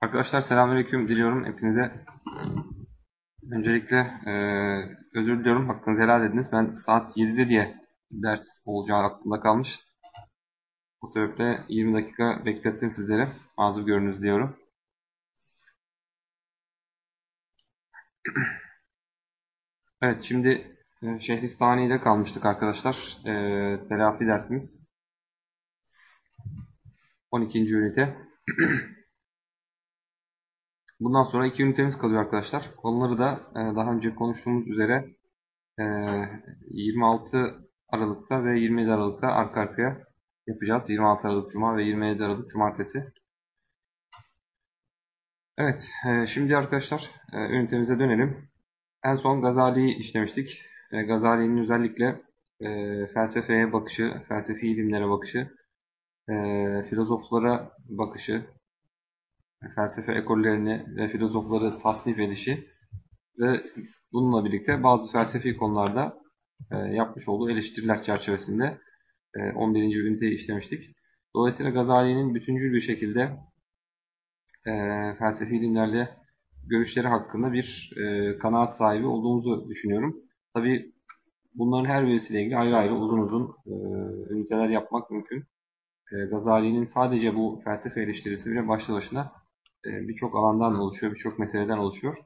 Arkadaşlar selamünaleyküm diliyorum hepinize. Öncelikle e, özür diliyorum hakkınızı helal ediniz. Ben saat 7'de diye ders olacağı aklımda kalmış. Bu sebeple 20 dakika beklettim sizlere. Mazur görünüz diyorum. Evet şimdi e, Şehristani'de kalmıştık arkadaşlar. E, telafi dersimiz. 12. ünite. Bundan sonra iki ünitemiz kalıyor arkadaşlar. Onları da e, daha önce konuştuğumuz üzere e, 26 Aralık'ta ve 27 Aralık'ta arka arkaya yapacağız. 26 Aralık Cuma ve 27 Aralık Cumartesi. Evet, e, şimdi arkadaşlar e, ünitemize dönelim. En son Gazali'yi işlemiştik. E, Gazali'nin özellikle felsefeye bakışı, felsefi ilimlere bakışı, filozoflara bakışı, felsefe ekollerini ve filozofları tasnif edişi ve bununla birlikte bazı felsefi konularda yapmış olduğu eleştiriler çerçevesinde 11. üniteyi işlemiştik. Dolayısıyla Gazali'nin bütüncül bir şekilde e, felsefi ilimlerle görüşleri hakkında bir e, kanaat sahibi olduğumuzu düşünüyorum. Tabi bunların her birisiyle ilgili ayrı ayrı uzun uzun e, üniteler yapmak mümkün. E, Gazali'nin sadece bu felsefe eleştirisi bile başlı başına e, birçok alandan oluşuyor, birçok meseleden oluşuyor.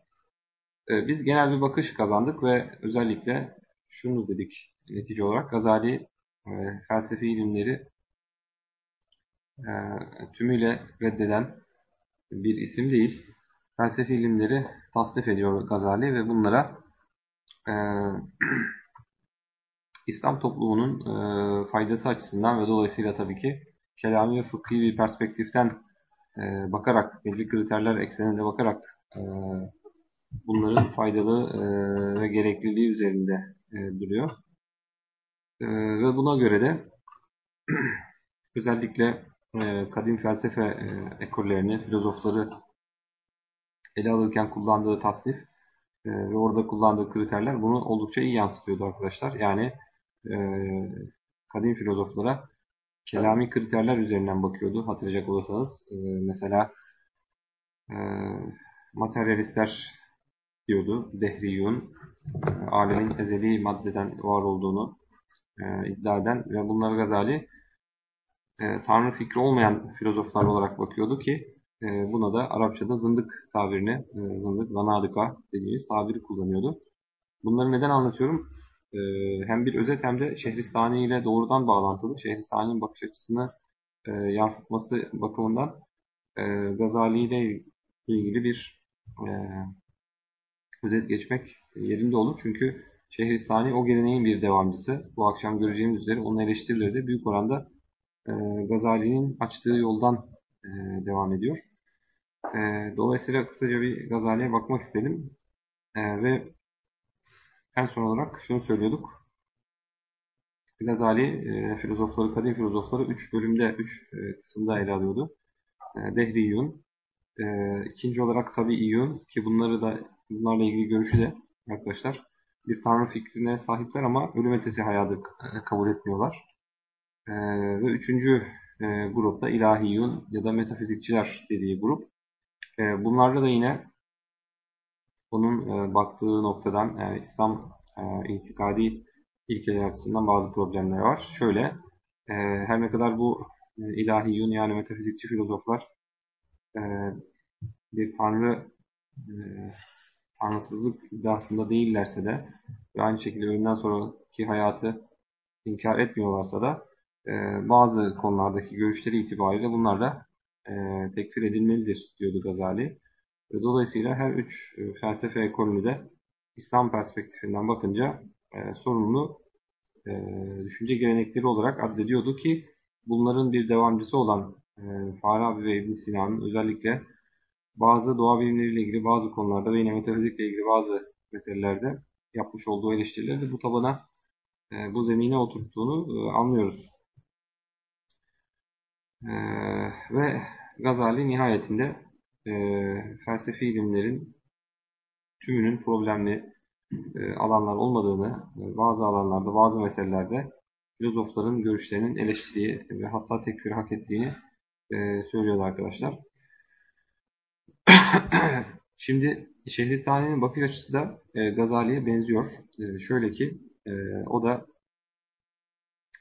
E, biz genel bir bakış kazandık ve özellikle şunu dedik netice olarak Gazali e, felsefi ilimleri tümüyle reddeden bir isim değil. Felsefi ilimleri tasnif ediyor Gazali ve bunlara İslam toplumunun faydası açısından ve dolayısıyla tabii ki kelami ve fıkhi bir perspektiften e, bakarak, belli kriterler ekseninde bakarak e, bunların faydalı e, ve gerekliliği üzerinde e, duruyor. E, ve buna göre de özellikle e, kadim felsefe e, ekollerini, filozofları ele alırken kullandığı tasnif e, ve orada kullandığı kriterler bunu oldukça iyi yansıtıyordu arkadaşlar. Yani e, kadim filozoflara kelami kriterler üzerinden bakıyordu hatırlayacak olursanız. E, mesela e, materyalistler diyordu. Dehriyun alemin ezeli maddeden var olduğunu e, iddia eden ve bunları Gazali e, Tanrı fikri olmayan filozoflar olarak bakıyordu ki e, buna da Arapçada zındık tabirini, e, zındık, zanadika dediğimiz tabiri kullanıyordu. Bunları neden anlatıyorum? e, hem bir özet hem de Şehristani ile doğrudan bağlantılı. Şehristani'nin bakış açısını e, yansıtması bakımından e, Gazali ile ilgili bir e, özet geçmek yerinde olur. Çünkü Şehristani o geleneğin bir devamcısı. Bu akşam göreceğimiz üzere onun eleştirileri de büyük oranda e, Gazali'nin açtığı yoldan e, devam ediyor. E, dolayısıyla kısaca bir Gazali'ye bakmak istedim. E, ve en son olarak şunu söylüyorduk. Gazali e, filozofları, kadim filozofları 3 bölümde, 3 e, kısımda ele alıyordu. E, Dehriyun, e, ikinci olarak tabi İyun ki bunları da bunlarla ilgili görüşü de arkadaşlar bir tanrı fikrine sahipler ama ölüm ötesi hayatı kabul etmiyorlar. E, ve üçüncü e, grupta ilahiyun ya da metafizikçiler dediği grup. E, bunlarda da yine onun e, baktığı noktadan e, İslam e, itikadi ilkeler açısından bazı problemler var. Şöyle, e, her ne kadar bu e, ilahiyun yani metafizikçi filozoflar e, bir tanrı tanrısızlık iddiasında değillerse de ve aynı şekilde ölümden sonraki hayatı inkar etmiyorlarsa da e, bazı konulardaki görüşleri itibariyle bunlar da e, tekfir edilmelidir diyordu Gazali. Dolayısıyla her üç e, felsefe ekolünü de İslam perspektifinden bakınca e, sorumlu e, düşünce gelenekleri olarak addediyordu ki bunların bir devamcısı olan e, Farabi ve İbn Sina'nın özellikle bazı doğa bilimleriyle ilgili bazı konularda ve yine metafizikle ilgili bazı meselelerde yapmış olduğu eleştirileri bu tabana e, bu zemine oturttuğunu e, anlıyoruz. E, ve Gazali nihayetinde felsefi ilimlerin tümünün problemli alanlar olmadığını, bazı alanlarda, bazı meselelerde filozofların görüşlerinin eleştiriyi ve hatta tekfir hak ettiğini söylüyordu arkadaşlar. Şimdi Şehristani'nin bakış açısı da e, Gazali'ye benziyor. E, şöyle ki e, o da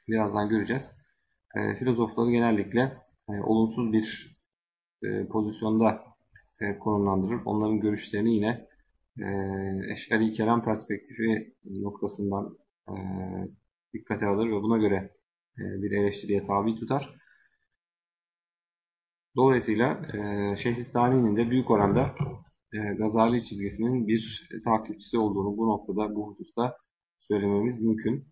birazdan göreceğiz. E, filozofları genellikle e, olumsuz bir e, pozisyonda e, konumlandırır. Onların görüşlerini yine e, eşari kelam perspektifi noktasından e, dikkate alır ve buna göre e, bir eleştiriye tabi tutar. Dolayısıyla e, Şehristani'nin de büyük oranda e, Gazali çizgisinin bir takipçisi olduğunu bu noktada, bu hususta söylememiz mümkün.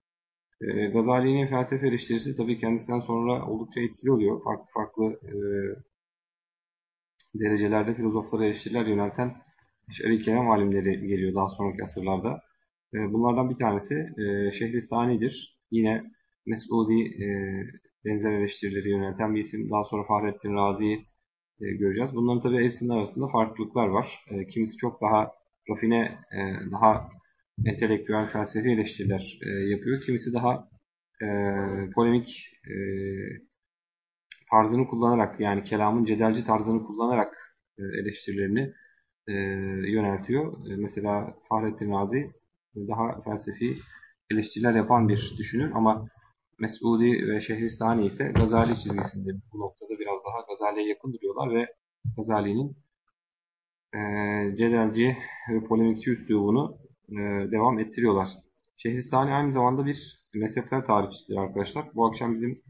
E, Gazali'nin felsefe eleştirisi tabii kendisinden sonra oldukça etkili oluyor. Farklı farklı e, derecelerde filozoflara eleştiriler yönelten Eş'ari kelam alimleri geliyor daha sonraki asırlarda. E, bunlardan bir tanesi e, Şehristani'dir. Yine Mesudi e, benzer eleştirileri yönelten bir isim. Daha sonra Fahrettin Razi'yi e, göreceğiz. Bunların tabii hepsinin arasında farklılıklar var. E, kimisi çok daha rafine, e, daha entelektüel felsefi eleştiriler e, yapıyor. Kimisi daha e, polemik e, tarzını kullanarak yani kelamın cedelci tarzını kullanarak e, eleştirilerini e, yöneltiyor. E, mesela Fahrettin Razi daha felsefi eleştiriler yapan bir düşünür ama Mesudi ve Şehristani ise Gazali çizgisinde bu noktada biraz daha Gazali'ye yakın duruyorlar ve Gazali'nin e, cedelci ve polemikçi üslubunu e, devam ettiriyorlar. Şehristani aynı zamanda bir mezhepler tarihçisidir arkadaşlar. Bu akşam bizim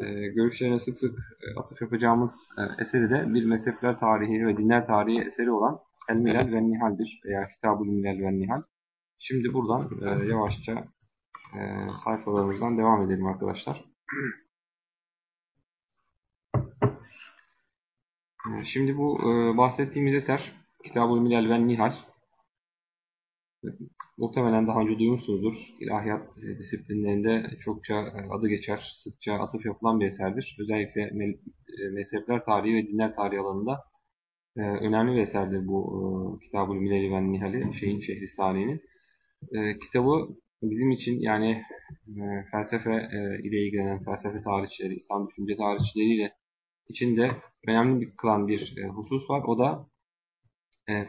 e, görüşlerine sık sık e, atıf yapacağımız e, eseri de bir mezhepler tarihi ve dinler tarihi eseri olan El Milal ve Nihal'dir veya Kitab-ı Milal ve Nihal. Şimdi buradan e, yavaşça e, sayfalarımızdan devam edelim arkadaşlar. E, şimdi bu e, bahsettiğimiz eser Kitab-ı Milal ve Nihal muhtemelen daha önce duymuşsunuzdur. İlahiyat e, disiplinlerinde çokça e, adı geçer, sıkça atıf yapılan bir eserdir. Özellikle e, mezhepler tarihi ve dinler tarihi alanında önemli bir eserdir bu Kitab-ı Milali ve Nihali, şeyin Şehristani'nin. Kitabı bizim için yani felsefe ile ilgilenen felsefe tarihçileri, İslam düşünce tarihçileriyle içinde önemli bir kılan bir husus var. O da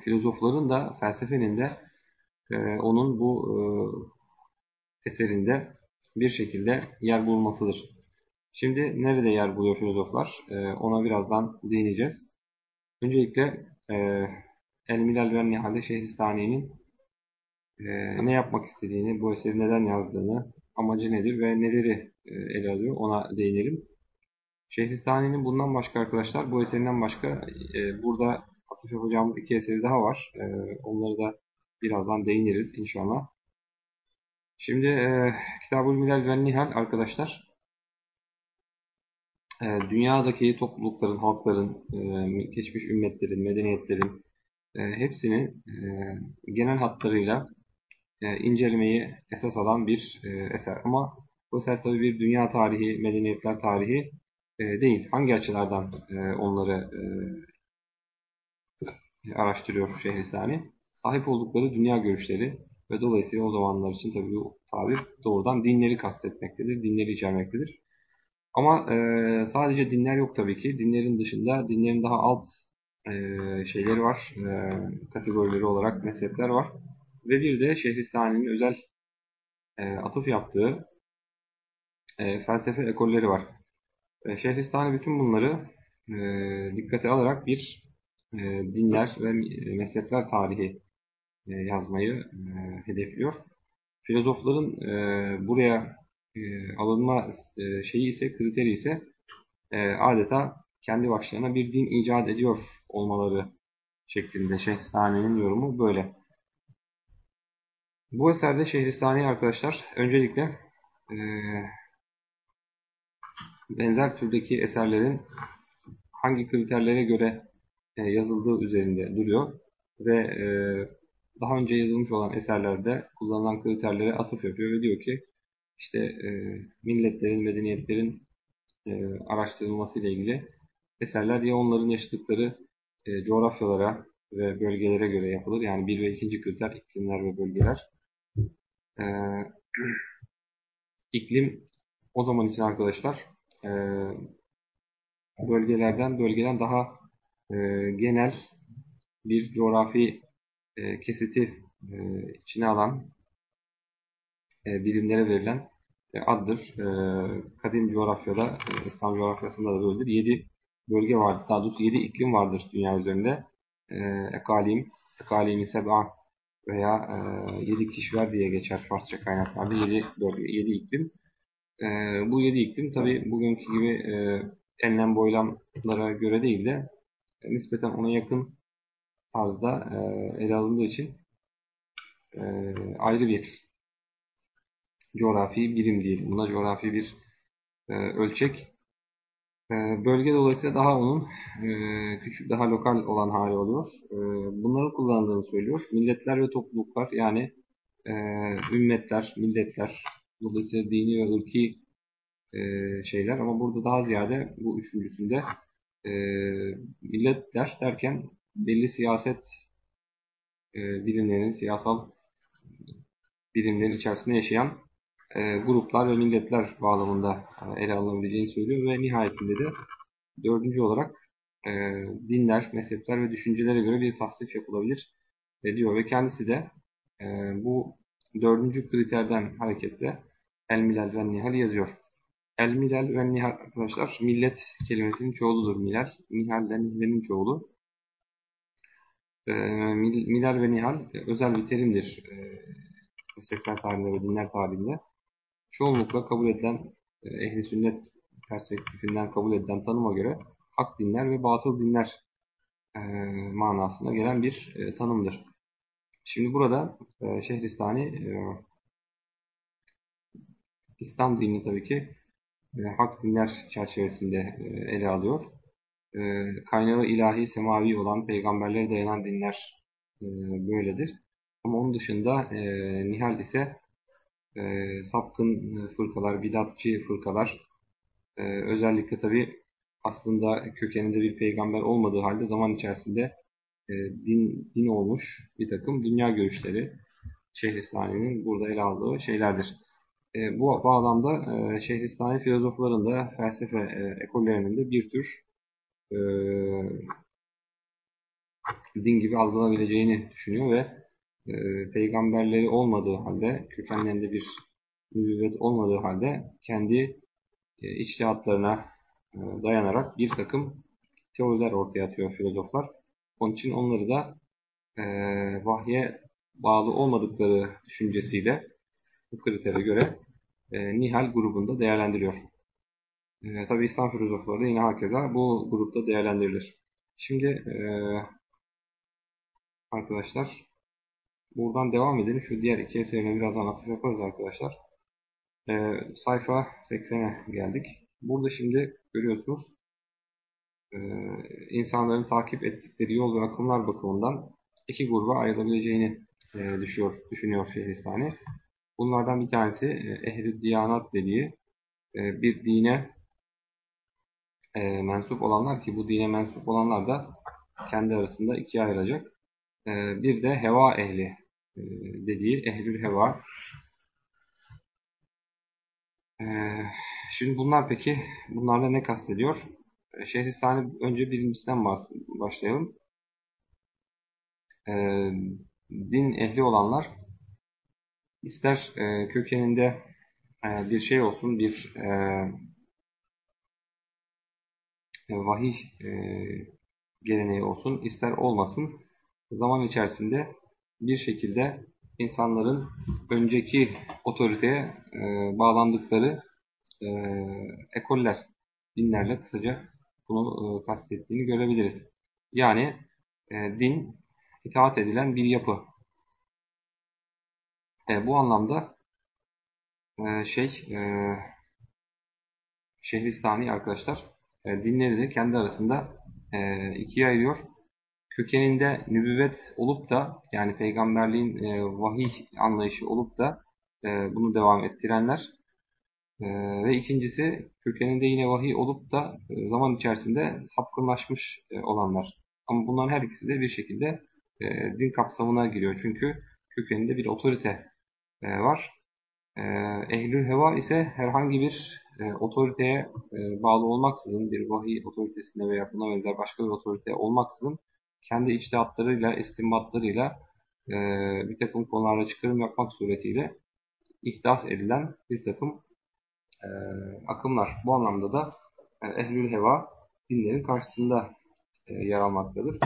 filozofların da felsefenin de e, onun bu e, eserinde bir şekilde yer bulmasıdır. Şimdi nerede yer buluyor filozoflar? E, ona birazdan değineceğiz. Öncelikle e, El Milal ve Nihal'de Şehristani'nin e, ne yapmak istediğini, bu eseri neden yazdığını, amacı nedir ve neleri e, ele alıyor ona değinelim. Şehristani'nin bundan başka arkadaşlar, bu eserinden başka e, burada atıf yapacağımız iki eseri daha var. E, onları da birazdan değiniriz inşallah. Şimdi e, Kitab-ül Milal ve Nihal arkadaşlar e, dünyadaki toplulukların, halkların, e, geçmiş ümmetlerin, medeniyetlerin e, hepsini e, genel hatlarıyla e, incelemeyi esas alan bir e, eser. Ama bu eser tabii bir dünya tarihi, medeniyetler tarihi e, değil. Hangi açılardan e, onları araştırıyor Şehrisani? sahip oldukları dünya görüşleri ve dolayısıyla o zamanlar için tabii bu tabir doğrudan dinleri kastetmektedir, dinleri içermektedir. Ama sadece dinler yok tabii ki. Dinlerin dışında dinlerin daha alt e, şeyleri var, kategorileri olarak mezhepler var. Ve bir de Şehristani'nin özel e, atıf yaptığı e, felsefe ekolleri var. E, Şehristani bütün bunları e, dikkate alarak bir e, dinler ve mezhepler tarihi e, yazmayı e, hedefliyor. Filozofların e, buraya alınma şeyi ise, kriteri ise adeta kendi başlarına bir din icat ediyor olmaları şeklinde Şehristani'nin yorumu böyle. Bu eserde Şehristani arkadaşlar öncelikle benzer türdeki eserlerin hangi kriterlere göre yazıldığı üzerinde duruyor ve daha önce yazılmış olan eserlerde kullanılan kriterlere atıf yapıyor ve diyor ki işte e, milletlerin, medeniyetlerin e, araştırılması ile ilgili eserler ya onların yaşadıkları e, coğrafyalara ve bölgelere göre yapılır. Yani bir ve ikinci kriter iklimler ve bölgeler. E, iklim o zaman için arkadaşlar e, bölgelerden bölgeden daha e, genel bir coğrafi e, kesiti e, içine alan e, birimlere verilen e, addır. E, kadim coğrafyada, e, İslam coğrafyasında da böyledir. 7 bölge vardır. Daha doğrusu 7 iklim vardır dünya üzerinde. E, ekalim, ekalimi seb'a veya e, 7 kişiler diye geçer Farsça kaynaklarda. 7 bölge, 7 iklim. E, bu 7 iklim tabi bugünkü gibi e, enlem boylamlara göre değil de nispeten ona yakın tarzda e, ele alındığı için e, ayrı bir coğrafi birim diyelim. Buna coğrafi bir e, ölçek. E, bölge dolayısıyla daha onun e, küçük, daha lokal olan hali oluyor. E, bunları kullandığını söylüyor. Milletler ve topluluklar yani e, ümmetler, milletler, dolayısıyla dini ve ırki e, şeyler ama burada daha ziyade bu üçüncüsünde milletler derken belli siyaset birimlerinin, siyasal birimlerin içerisinde yaşayan e, gruplar ve milletler bağlamında e, ele alınabileceğini söylüyor ve nihayetinde de dördüncü olarak e, dinler, mezhepler ve düşüncelere göre bir tasnif yapılabilir diyor ve kendisi de bu dördüncü kriterden hareketle El Milal ve Nihal yazıyor. El Milal ve Nihal arkadaşlar millet kelimesinin çoğuludur Milal. Nihal de Nihal'in çoğulu. E, Milal ve Nihal özel bir terimdir e, mezhepler tarihinde ve dinler tarihinde çoğunlukla kabul edilen e, ehli sünnet perspektifinden kabul edilen tanıma göre hak dinler ve batıl dinler e, manasına gelen bir e, tanımdır. Şimdi burada e, Şehristani e, İslam dinini tabii ki hak dinler çerçevesinde ele alıyor. Kaynağı ilahi, semavi olan peygamberlere dayanan dinler böyledir. Ama onun dışında Nihal ise e, sapkın fırkalar, bidatçı fırkalar e, özellikle tabi aslında kökeninde bir peygamber olmadığı halde zaman içerisinde e, din, din olmuş bir takım dünya görüşleri Şehristani'nin burada ele aldığı şeylerdir. E, bu bağlamda e, Şehristani filozofların da felsefe e, ekollerinin de bir tür e, din gibi algılanabileceğini düşünüyor ve e, peygamberleri olmadığı halde, kökenlerinde bir nübüvvet olmadığı halde kendi e, içtihatlarına e, dayanarak bir takım teoriler ortaya atıyor filozoflar. Onun için onları da e, vahye bağlı olmadıkları düşüncesiyle bu kritere göre e, Nihal grubunda değerlendiriyor. E, Tabi İslam filozofları da yine herkese bu grupta değerlendirilir. Şimdi e, arkadaşlar Buradan devam edelim. Şu diğer iki eserine birazdan atıf yaparız arkadaşlar. Ee, sayfa 80'e geldik. Burada şimdi görüyorsunuz e, insanların takip ettikleri yol ve akımlar bakımından iki gruba ayrılabileceğini e, düşüyor, düşünüyor Şehristani. Bunlardan bir tanesi e, ehl diyanat dediği e, bir dine e, mensup olanlar ki bu dine mensup olanlar da kendi arasında ikiye ayrılacak. E, bir de heva ehli e, dediği ehlül heva. E, şimdi bunlar peki, bunlarla ne kastediyor? E, Şehristani önce birincisinden başlayalım. Din ehli olanlar ister kökeninde bir şey olsun, bir vahiy geleneği olsun, ister olmasın zaman içerisinde bir şekilde insanların önceki otoriteye e, bağlandıkları e, ekoller, dinlerle kısaca bunu e, kastettiğini görebiliriz. Yani e, din itaat edilen bir yapı. E, bu anlamda e, şey e, Şehristani arkadaşlar e, dinleri de kendi arasında e, ikiye ayırıyor kökeninde nübüvvet olup da yani peygamberliğin e, vahiy anlayışı olup da e, bunu devam ettirenler E, ve ikincisi kökeninde yine vahiy olup da e, zaman içerisinde sapkınlaşmış e, olanlar. Ama bunların her ikisi de bir şekilde e, din kapsamına giriyor. Çünkü kökeninde bir otorite e, var. E, ehlül heva ise herhangi bir e, otoriteye e, bağlı olmaksızın bir vahiy otoritesine veya buna benzer başka bir otorite olmaksızın kendi içtihatlarıyla, istinbatlarıyla e, bir takım konularda çıkarım yapmak suretiyle ihdas edilen bir takım e, akımlar. Bu anlamda da e, ehlül heva dinlerin karşısında e, yer almaktadır.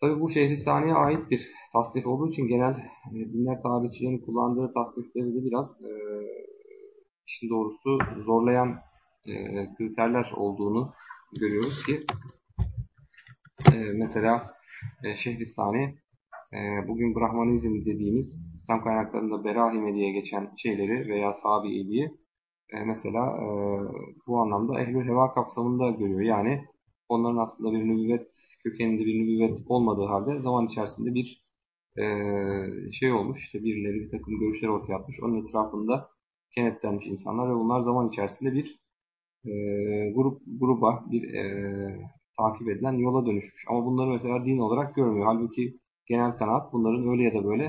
Tabi bu Şehristani'ye ait bir tasnif olduğu için genel e, dinler tarihçilerinin kullandığı tasnifleri de biraz e, işin doğrusu zorlayan e, kriterler olduğunu görüyoruz ki e, mesela e, Şehristani e, bugün Brahmanizm dediğimiz İslam kaynaklarında Berahime diye geçen şeyleri veya Sabi'iliği e, mesela e, bu anlamda ehl Heva kapsamında görüyor. Yani onların aslında bir nübüvvet kökeninde bir nübüvvet olmadığı halde zaman içerisinde bir şey olmuş. İşte birileri bir takım görüşler ortaya atmış. Onun etrafında kenetlenmiş insanlar ve bunlar zaman içerisinde bir e, grup gruba bir e, takip edilen yola dönüşmüş. Ama bunları mesela din olarak görmüyor. Halbuki genel kanaat bunların öyle ya da böyle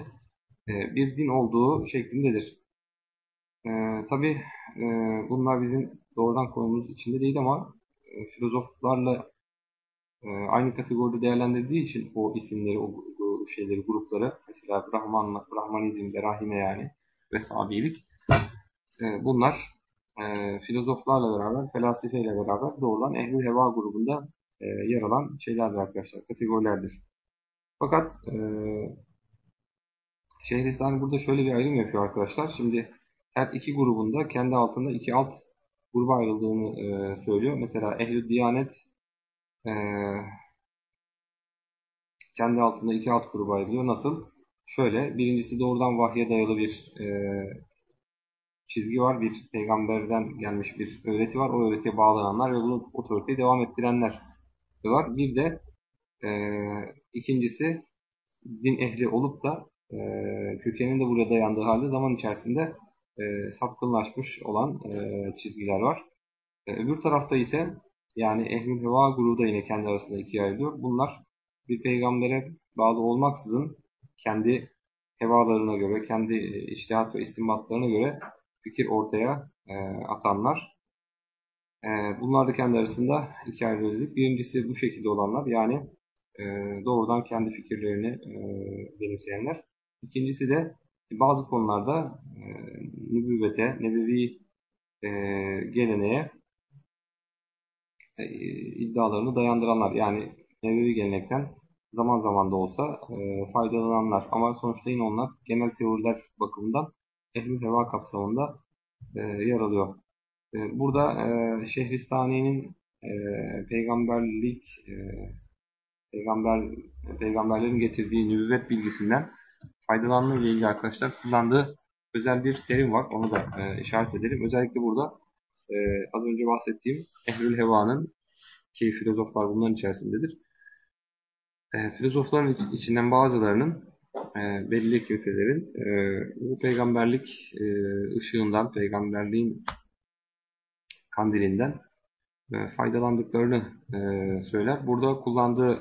e, bir din olduğu şeklindedir. E, Tabi e, bunlar bizim doğrudan konumuz içinde değil ama e, filozoflarla e, aynı kategoride değerlendirdiği için o isimleri, o, o şeyleri, grupları mesela Brahman, Brahmanizm, Berahime yani ve Sabilik e, bunlar e, filozoflarla beraber, felsefeyle beraber doğrudan Ehl-i Heva grubunda e, yer alan şeylerdir arkadaşlar, kategorilerdir. Fakat e, Şehristani burada şöyle bir ayrım yapıyor arkadaşlar. Şimdi her iki grubunda kendi altında iki alt gruba ayrıldığını e, söylüyor. Mesela Ehl-i Diyanet e, kendi altında iki alt gruba ayrılıyor. Nasıl? Şöyle, birincisi doğrudan vahye dayalı bir e, çizgi var. Bir peygamberden gelmiş bir öğreti var. O öğretiye bağlananlar ve bunu otoriteyi devam ettirenler var. Bir de e, ikincisi din ehli olup da e, kökenin de buraya dayandığı halde zaman içerisinde e, sapkınlaşmış olan e, çizgiler var. E, öbür tarafta ise yani ehl heva grubu da yine kendi arasında ikiye ayrılıyor. Bunlar bir peygambere bağlı olmaksızın kendi hevalarına göre, kendi e, iştihat ve istinbatlarına göre fikir ortaya e, atanlar. E, bunlar da kendi arasında iki ayrı Birincisi bu şekilde olanlar yani e, doğrudan kendi fikirlerini e, benimseyenler. İkincisi de bazı konularda e, nübüvvete, nebevi geleneğe iddialarını dayandıranlar. Yani nebevi gelenekten zaman zaman da olsa faydalananlar. Ama sonuçta yine onlar genel teoriler bakımından ehl Heva kapsamında yer alıyor. E, burada e, Şehristani'nin e, peygamberlik e, peygamber peygamberlerin getirdiği nübüvvet bilgisinden faydalanma ile ilgili arkadaşlar kullandığı özel bir terim var. Onu da e, işaret edelim. Özellikle burada az önce bahsettiğim Ehlül Heva'nın ki filozoflar bunların içerisindedir. Filozofların içinden bazılarının e, belli kimselerin bu peygamberlik ışığından, peygamberliğin kandilinden e, faydalandıklarını e, söyler. Burada kullandığı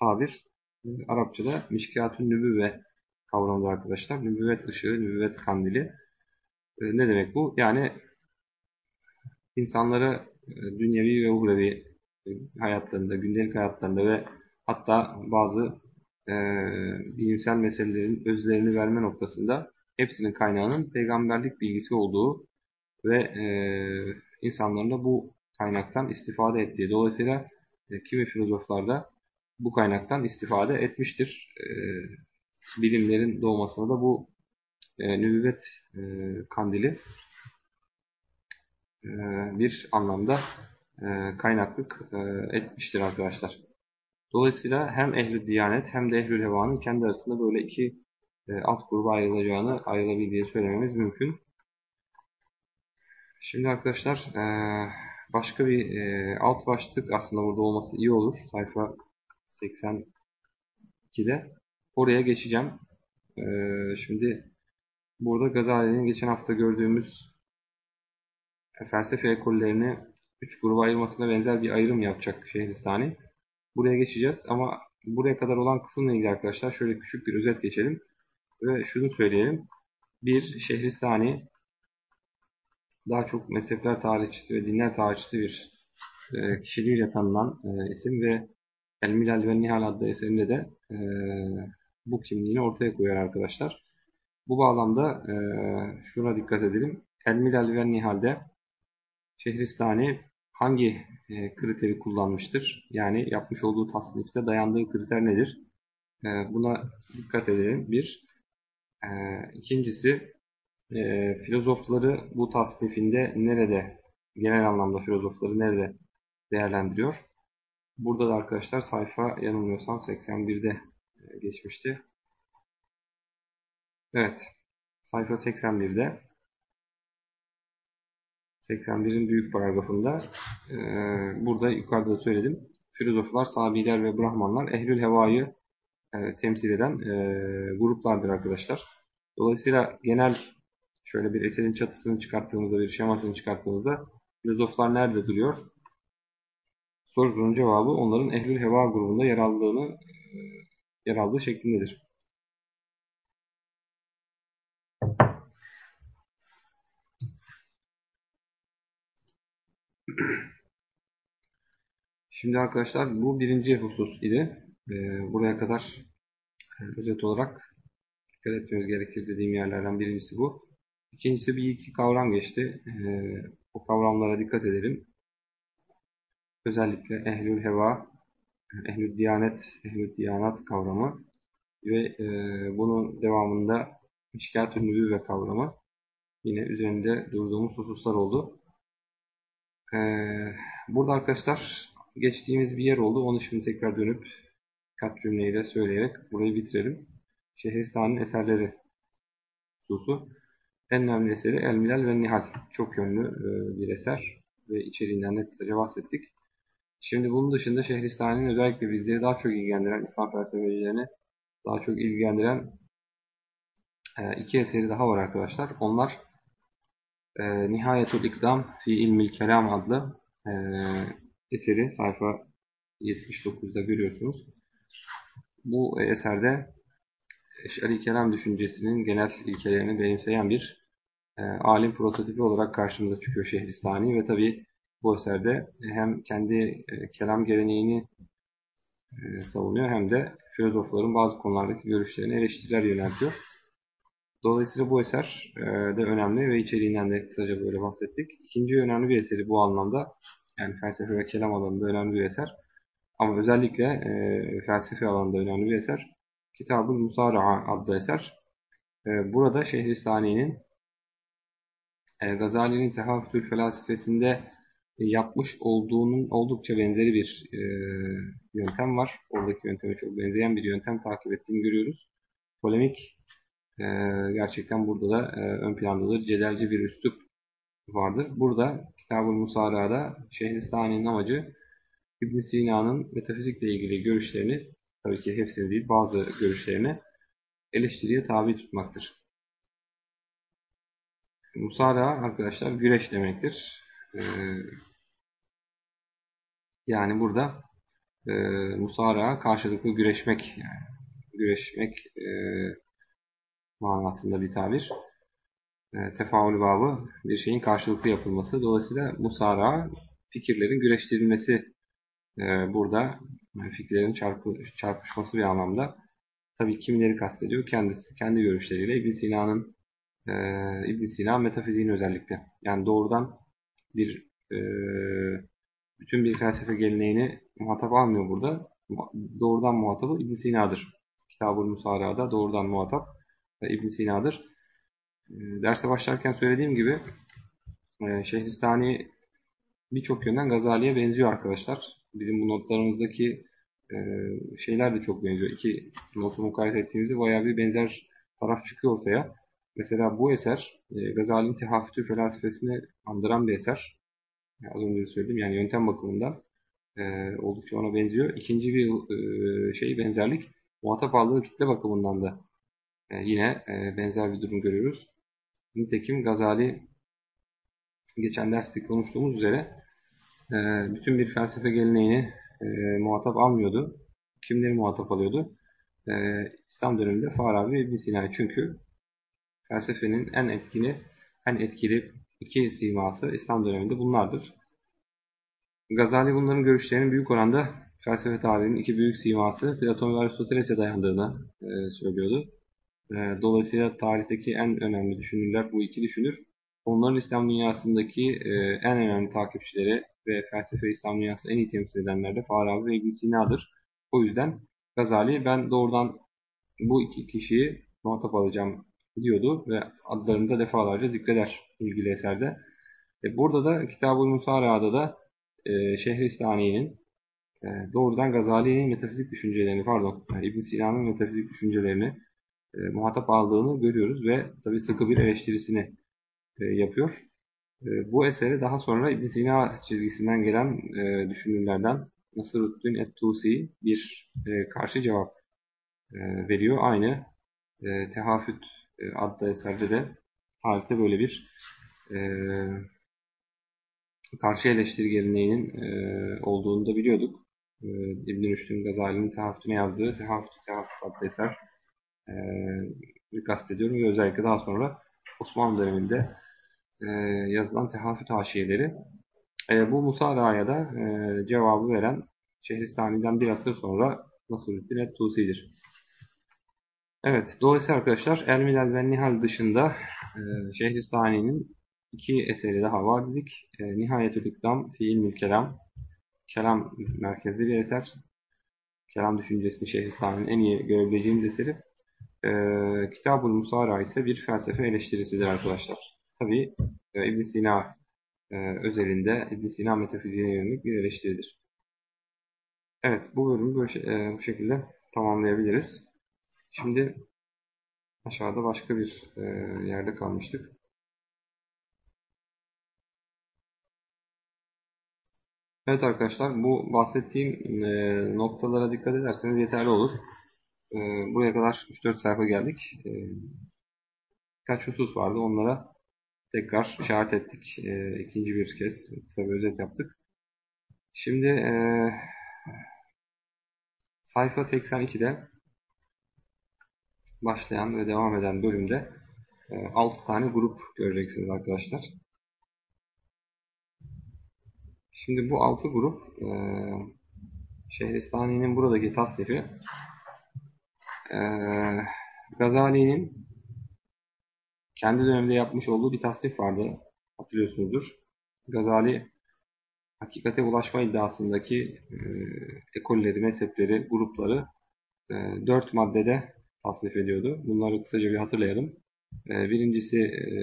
tabir e, Arapçada mişkatün nübüvve kavramıdır arkadaşlar. Nübüvvet ışığı, nübüvvet kandili. E, ne demek bu? Yani insanlara e, dünyevi ve uhrevi e, hayatlarında, gündelik hayatlarında ve hatta bazı e, bilimsel meselelerin özlerini verme noktasında hepsinin kaynağının peygamberlik bilgisi olduğu ve e, insanların da bu kaynaktan istifade ettiği. Dolayısıyla e, kimi filozoflar da bu kaynaktan istifade etmiştir. E, bilimlerin doğmasına da bu e, nübüvvet e, kandili e, bir anlamda e, kaynaklık e, etmiştir arkadaşlar. Dolayısıyla hem ehli diyanet hem de ehlül hevanın kendi arasında böyle iki e, alt gruba ayrılacağını, ayrılabildiğini söylememiz mümkün. Şimdi arkadaşlar e, başka bir e, alt başlık aslında burada olması iyi olur. Sayfa 82'de. Oraya geçeceğim. E, şimdi burada Gazali'nin geçen hafta gördüğümüz felsefe ekollerini üç gruba ayırmasına benzer bir ayrım yapacak Şehristani. Buraya geçeceğiz ama buraya kadar olan kısımla ilgili arkadaşlar şöyle küçük bir özet geçelim ve şunu söyleyelim. Bir, Şehristani daha çok mezhepler tarihçisi ve dinler tarihçisi bir e, kişiliğiyle tanınan e, isim ve El Milal ve Nihal adlı eserinde de e, bu kimliğini ortaya koyuyor arkadaşlar. Bu bağlamda e, şuna dikkat edelim. El Milal ve Nihal'de Şehristani hangi e, kriteri kullanmıştır? Yani yapmış olduğu tasnifte dayandığı kriter nedir? E, buna dikkat edelim. Bir. E, ikincisi e, filozofları bu tasnifinde nerede, genel anlamda filozofları nerede değerlendiriyor? Burada da arkadaşlar sayfa yanılmıyorsam 81'de e, geçmişti. Evet. Sayfa 81'de 81'in büyük paragrafında e, burada yukarıda da söyledim. Filozoflar, Sabiler ve Brahmanlar Ehlül Heva'yı e, temsil eden e, gruplardır arkadaşlar. Dolayısıyla genel şöyle bir eserin çatısını çıkarttığımızda, bir şemasını çıkarttığımızda filozoflar nerede duruyor? Sorunun cevabı onların Ehlül Heva grubunda yer aldığını e, yer aldığı şeklindedir. Şimdi arkadaşlar bu birinci husus idi. E, buraya kadar e, özet olarak dikkat etmemiz gerekir dediğim yerlerden birincisi bu. İkincisi bir iki kavram geçti. O kavramlara dikkat edelim. Özellikle ehlül heva, ehlül diyanet, ehlül diyanat kavramı ve e, bunun devamında mişkat-ü ve kavramı yine üzerinde durduğumuz hususlar oldu. E, burada arkadaşlar geçtiğimiz bir yer oldu. Onu şimdi tekrar dönüp birkaç cümleyle söyleyerek burayı bitirelim. Şehristani'nin eserleri hususu. En önemli eseri El Milal ve Nihal. Çok yönlü e, bir eser ve içeriğinden de kısaca bahsettik. Şimdi bunun dışında Şehristani'nin özellikle bizleri daha çok ilgilendiren, İslam felsefecilerini daha çok ilgilendiren e, iki eseri daha var arkadaşlar. Onlar e, Nihayetul İkdam fi İlmil Kelam adlı eseri sayfa 79'da görüyorsunuz. Bu eserde Eş'ari kelam düşüncesinin genel ilkelerini benimseyen bir e, alim prototipi olarak karşımıza çıkıyor Şehristani ve tabi bu eserde hem kendi e, kelam geleneğini e, savunuyor hem de filozofların bazı konulardaki görüşlerini eleştiriler yöneltiyor. Dolayısıyla bu eser e, de önemli ve içeriğinden de kısaca böyle bahsettik. İkinci önemli bir eseri bu anlamda yani felsefe ve kelam alanında önemli bir eser. Ama özellikle e, felsefe alanında önemli bir eser. Kitab-ı Musara'a adlı eser. E, burada Şehristani'nin Gazali'nin Tehafütül felsefesinde yapmış olduğunun oldukça benzeri bir e, yöntem var. Oradaki yönteme çok benzeyen bir yöntem takip ettiğini görüyoruz. Polemik e, gerçekten burada da e, ön plandadır. Cedelci bir üslup vardır. Burada Kitab-ı Musara'da Şehristani'nin amacı ibn Sina'nın metafizikle ilgili görüşlerini, tabii ki hepsini değil bazı görüşlerini eleştiriye tabi tutmaktır. Musara arkadaşlar güreş demektir. Ee, yani burada e, musara karşılıklı güreşmek yani güreşmek e, manasında bir tabir. E, tefaül babı bir şeyin karşılıklı yapılması. Dolayısıyla musara fikirlerin güreştirilmesi e, burada yani fikirlerin çarpı, çarpışması bir anlamda. Tabii kimleri kastediyor? Kendisi, kendi görüşleriyle İbn Sina'nın e, İbn Sina metafiziğin özellikle. Yani doğrudan bir e, bütün bir felsefe geleneğini muhatap almıyor burada. Doğrudan muhatabı İbn Sina'dır. Kitab-ı Musara'da doğrudan muhatap İbn Sina'dır. E, derse başlarken söylediğim gibi e, Şehristani birçok yönden Gazali'ye benziyor arkadaşlar. Bizim bu notlarımızdaki e, şeyler de çok benziyor. İki notu mukayese ettiğimizde bayağı bir benzer taraf çıkıyor ortaya. Mesela bu eser e, Gazali'nin tehafütü felsefesini andıran bir eser. Yani az önce söyledim yani yöntem bakımından e, oldukça ona benziyor. İkinci bir e, şey benzerlik muhatap aldığı kitle bakımından da e, yine e, benzer bir durum görüyoruz. Nitekim Gazali geçen derste konuştuğumuz üzere e, bütün bir felsefe geleneğini e, muhatap almıyordu. Kimleri muhatap alıyordu? E, İslam döneminde Farabi ve ibn Sina. Çünkü felsefenin en etkili, en etkili iki siması İslam döneminde bunlardır. Gazali bunların görüşlerinin büyük oranda felsefe tarihinin iki büyük siması Platon ve Aristoteles'e dayandığını e, söylüyordu. E, dolayısıyla tarihteki en önemli düşünürler bu iki düşünür. Onların İslam dünyasındaki e, en önemli takipçileri ve felsefe İslam dünyasını en iyi temsil edenler de Farabi ve ibn Sina'dır. O yüzden Gazali ben doğrudan bu iki kişiyi muhatap alacağım diyordu ve adlarını da defalarca zikreder ilgili eserde. E, burada da Kitab-ı Musara'da da e, Şehristani'nin e, doğrudan Gazali'nin metafizik düşüncelerini, pardon yani İbn Sina'nın metafizik düşüncelerini e, muhatap aldığını görüyoruz ve tabi sıkı bir eleştirisini e, yapıyor. E, bu eseri daha sonra İbn Sina çizgisinden gelen e, düşünürlerden Nasruddin et-Tusi bir e, karşı cevap e, veriyor. Aynı e, Tehafüt e, adlı eserde de tarihte böyle bir e, karşı eleştiri geleneğinin e, olduğunu da biliyorduk. E, İbn-i Rüşd'ün Gazali'nin tehafütüne yazdığı Tehafüt Tehafüt adlı eser e, kastediyorum ve özellikle daha sonra Osmanlı döneminde e, yazılan tehafüt haşiyeleri. E, bu Musara'ya da e, cevabı veren Şehristani'den bir asır sonra Nasruddin et-Tusi'dir. Evet, dolayısıyla arkadaşlar El Milal ve Nihal dışında e, Şehristani'nin iki eseri daha var dedik. E, Nihayetül İkram fi İlmil Kelam. Kelam merkezli bir eser. Kelam düşüncesini Şehristani'nin en iyi görebileceğimiz eseri. E, Kitab-ül Musara ise bir felsefe eleştirisidir arkadaşlar. Tabi e, ibn Sina e, özelinde ibn Sina metafiziğine yönelik bir eleştiridir. Evet, bu bölümü böyle, e, bu şekilde tamamlayabiliriz. Şimdi aşağıda başka bir e, yerde kalmıştık. Evet arkadaşlar bu bahsettiğim e, noktalara dikkat ederseniz yeterli olur. E, buraya kadar 3-4 sayfa geldik. E, birkaç husus vardı onlara tekrar işaret ettik. İkinci bir kez kısa bir özet yaptık. Şimdi sayfa 82'de başlayan ve devam eden bölümde e, 6 tane grup göreceksiniz arkadaşlar. Şimdi bu altı grup e, Şehristani'nin buradaki tasnifi e, Gazali'nin kendi döneminde yapmış olduğu bir tasnif vardı. Hatırlıyorsunuzdur. Gazali hakikate ulaşma iddiasındaki e, ekolleri, mezhepleri, grupları e, dört maddede tasnif ediyordu. Bunları kısaca bir hatırlayalım. E, birincisi e,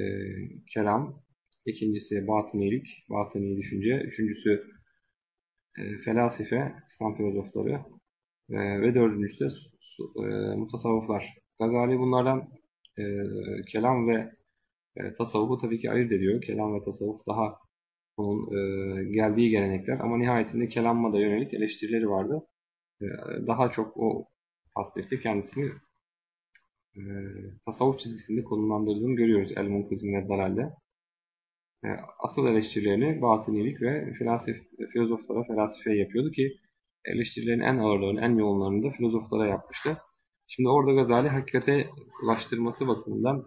kelam, ikincisi batınilik, batıni düşünce, üçüncüsü e, felasife, İslam filozofları e, ve dördüncüsü de mutasavvıflar. Gazali bunlardan kelam ve tasavvufu tabii ki ayırt ediyor. Kelam ve tasavvuf daha e, geldiği gelenekler ama nihayetinde kelamma da yönelik eleştirileri vardı. Daha çok o tasnifte kendisini e, tasavvuf çizgisinde konumlandırdığını görüyoruz El-Munkızm Dalal'de. E, asıl eleştirilerini batınilik ve filasif, filozoflara, felsefeye yapıyordu ki eleştirilerin en ağırlarını, en yoğunlarını da filozoflara yapmıştı. Şimdi orada Gazali hakikate ulaştırması bakımından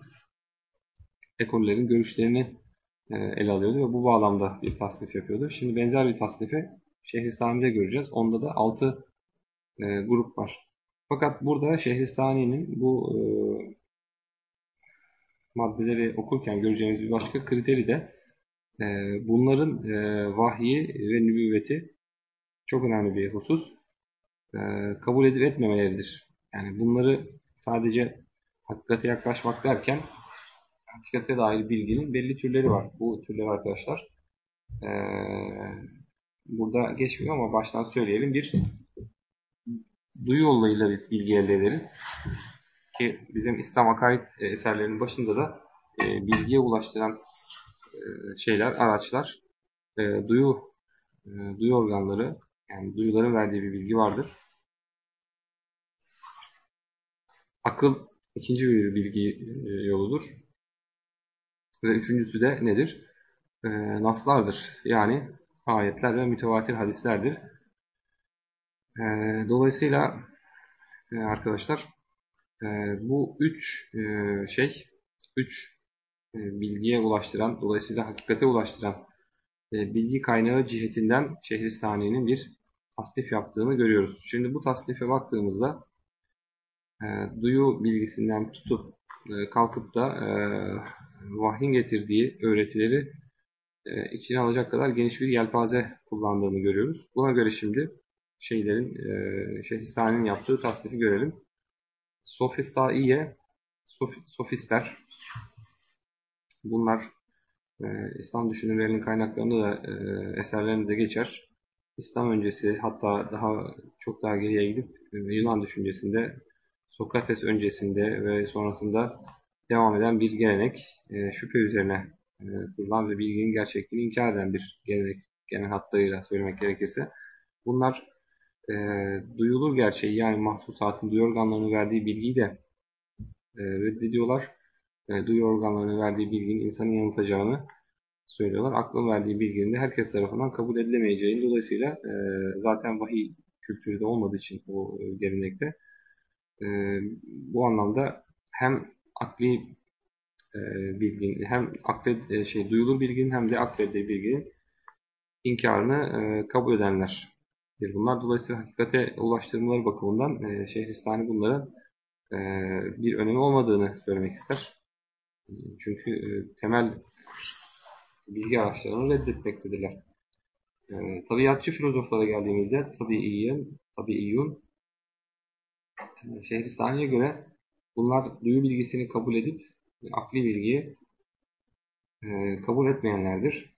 ekollerin görüşlerini e, ele alıyordu ve bu bağlamda bir tasnif yapıyordu. Şimdi benzer bir tasnifi Şehristani'de göreceğiz. Onda da 6 e, grup var. Fakat burada Şehristani'nin bu e, maddeleri okurken göreceğimiz bir başka kriteri de e, bunların e, vahyi ve nübüvveti çok önemli bir husus. E, kabul edip etmemeleridir. Yani bunları sadece hakikate yaklaşmak derken hakikate dair bilginin belli türleri var. Bu türler arkadaşlar e, burada geçmiyor ama baştan söyleyelim. Bir duyu yollarıyla biz bilgi elde ederiz. Ki bizim İslam akaid eserlerinin başında da e, bilgiye ulaştıran e, şeyler, araçlar, e, duyu e, duyu organları, yani duyuların verdiği bir bilgi vardır. Akıl ikinci bir bilgi yoludur. Ve üçüncüsü de nedir? e, naslardır. Yani ayetler ve mütevatir hadislerdir. E, dolayısıyla e, arkadaşlar e, bu üç e, şey, üç e, bilgiye ulaştıran, dolayısıyla hakikate ulaştıran e, bilgi kaynağı cihetinden Şehristani'nin bir tasnif yaptığını görüyoruz. Şimdi bu tasnife baktığımızda e, duyu bilgisinden tutup e, kalkıp da e, vahyin getirdiği öğretileri e, içine alacak kadar geniş bir yelpaze kullandığını görüyoruz. Buna göre şimdi şeylerin, e, Şehristani'nin yaptığı tasnifi görelim. Sofistaiye, sof, sofistler, bunlar e, İslam düşünürlerinin kaynaklarında da e, eserlerinde de geçer. İslam öncesi hatta daha çok daha geriye gidip e, Yunan düşüncesinde Sokrates öncesinde ve sonrasında devam eden bir gelenek e, şüphe üzerine e, ve bilginin gerçekliğini inkar eden bir gelenek genel hatlarıyla söylemek gerekirse. Bunlar e, duyulur gerçeği yani mahsusatın duyu organlarının verdiği bilgiyi de e, reddediyorlar. E, duyu organlarının verdiği bilginin insanın yanıltacağını söylüyorlar. Aklın verdiği bilginin de herkes tarafından kabul edilemeyeceğini dolayısıyla e, zaten vahiy kültürü de olmadığı için o e, gelenekte e, bu anlamda hem akli e, bilginin hem akle, e, şey duyulur bilginin hem de aklediği bilginin inkarını e, kabul edenler. Bunlar dolayısıyla hakikate ulaştırmaları bakımından e, Şehristani bunların e, bir önemi olmadığını söylemek ister. Çünkü e, temel bilgi araçlarını reddetmektedirler. E, tabiatçı filozoflara geldiğimizde tabiiyyün, tabiiyyun e, Şehristani'ye göre bunlar duyu bilgisini kabul edip akli bilgiyi e, kabul etmeyenlerdir.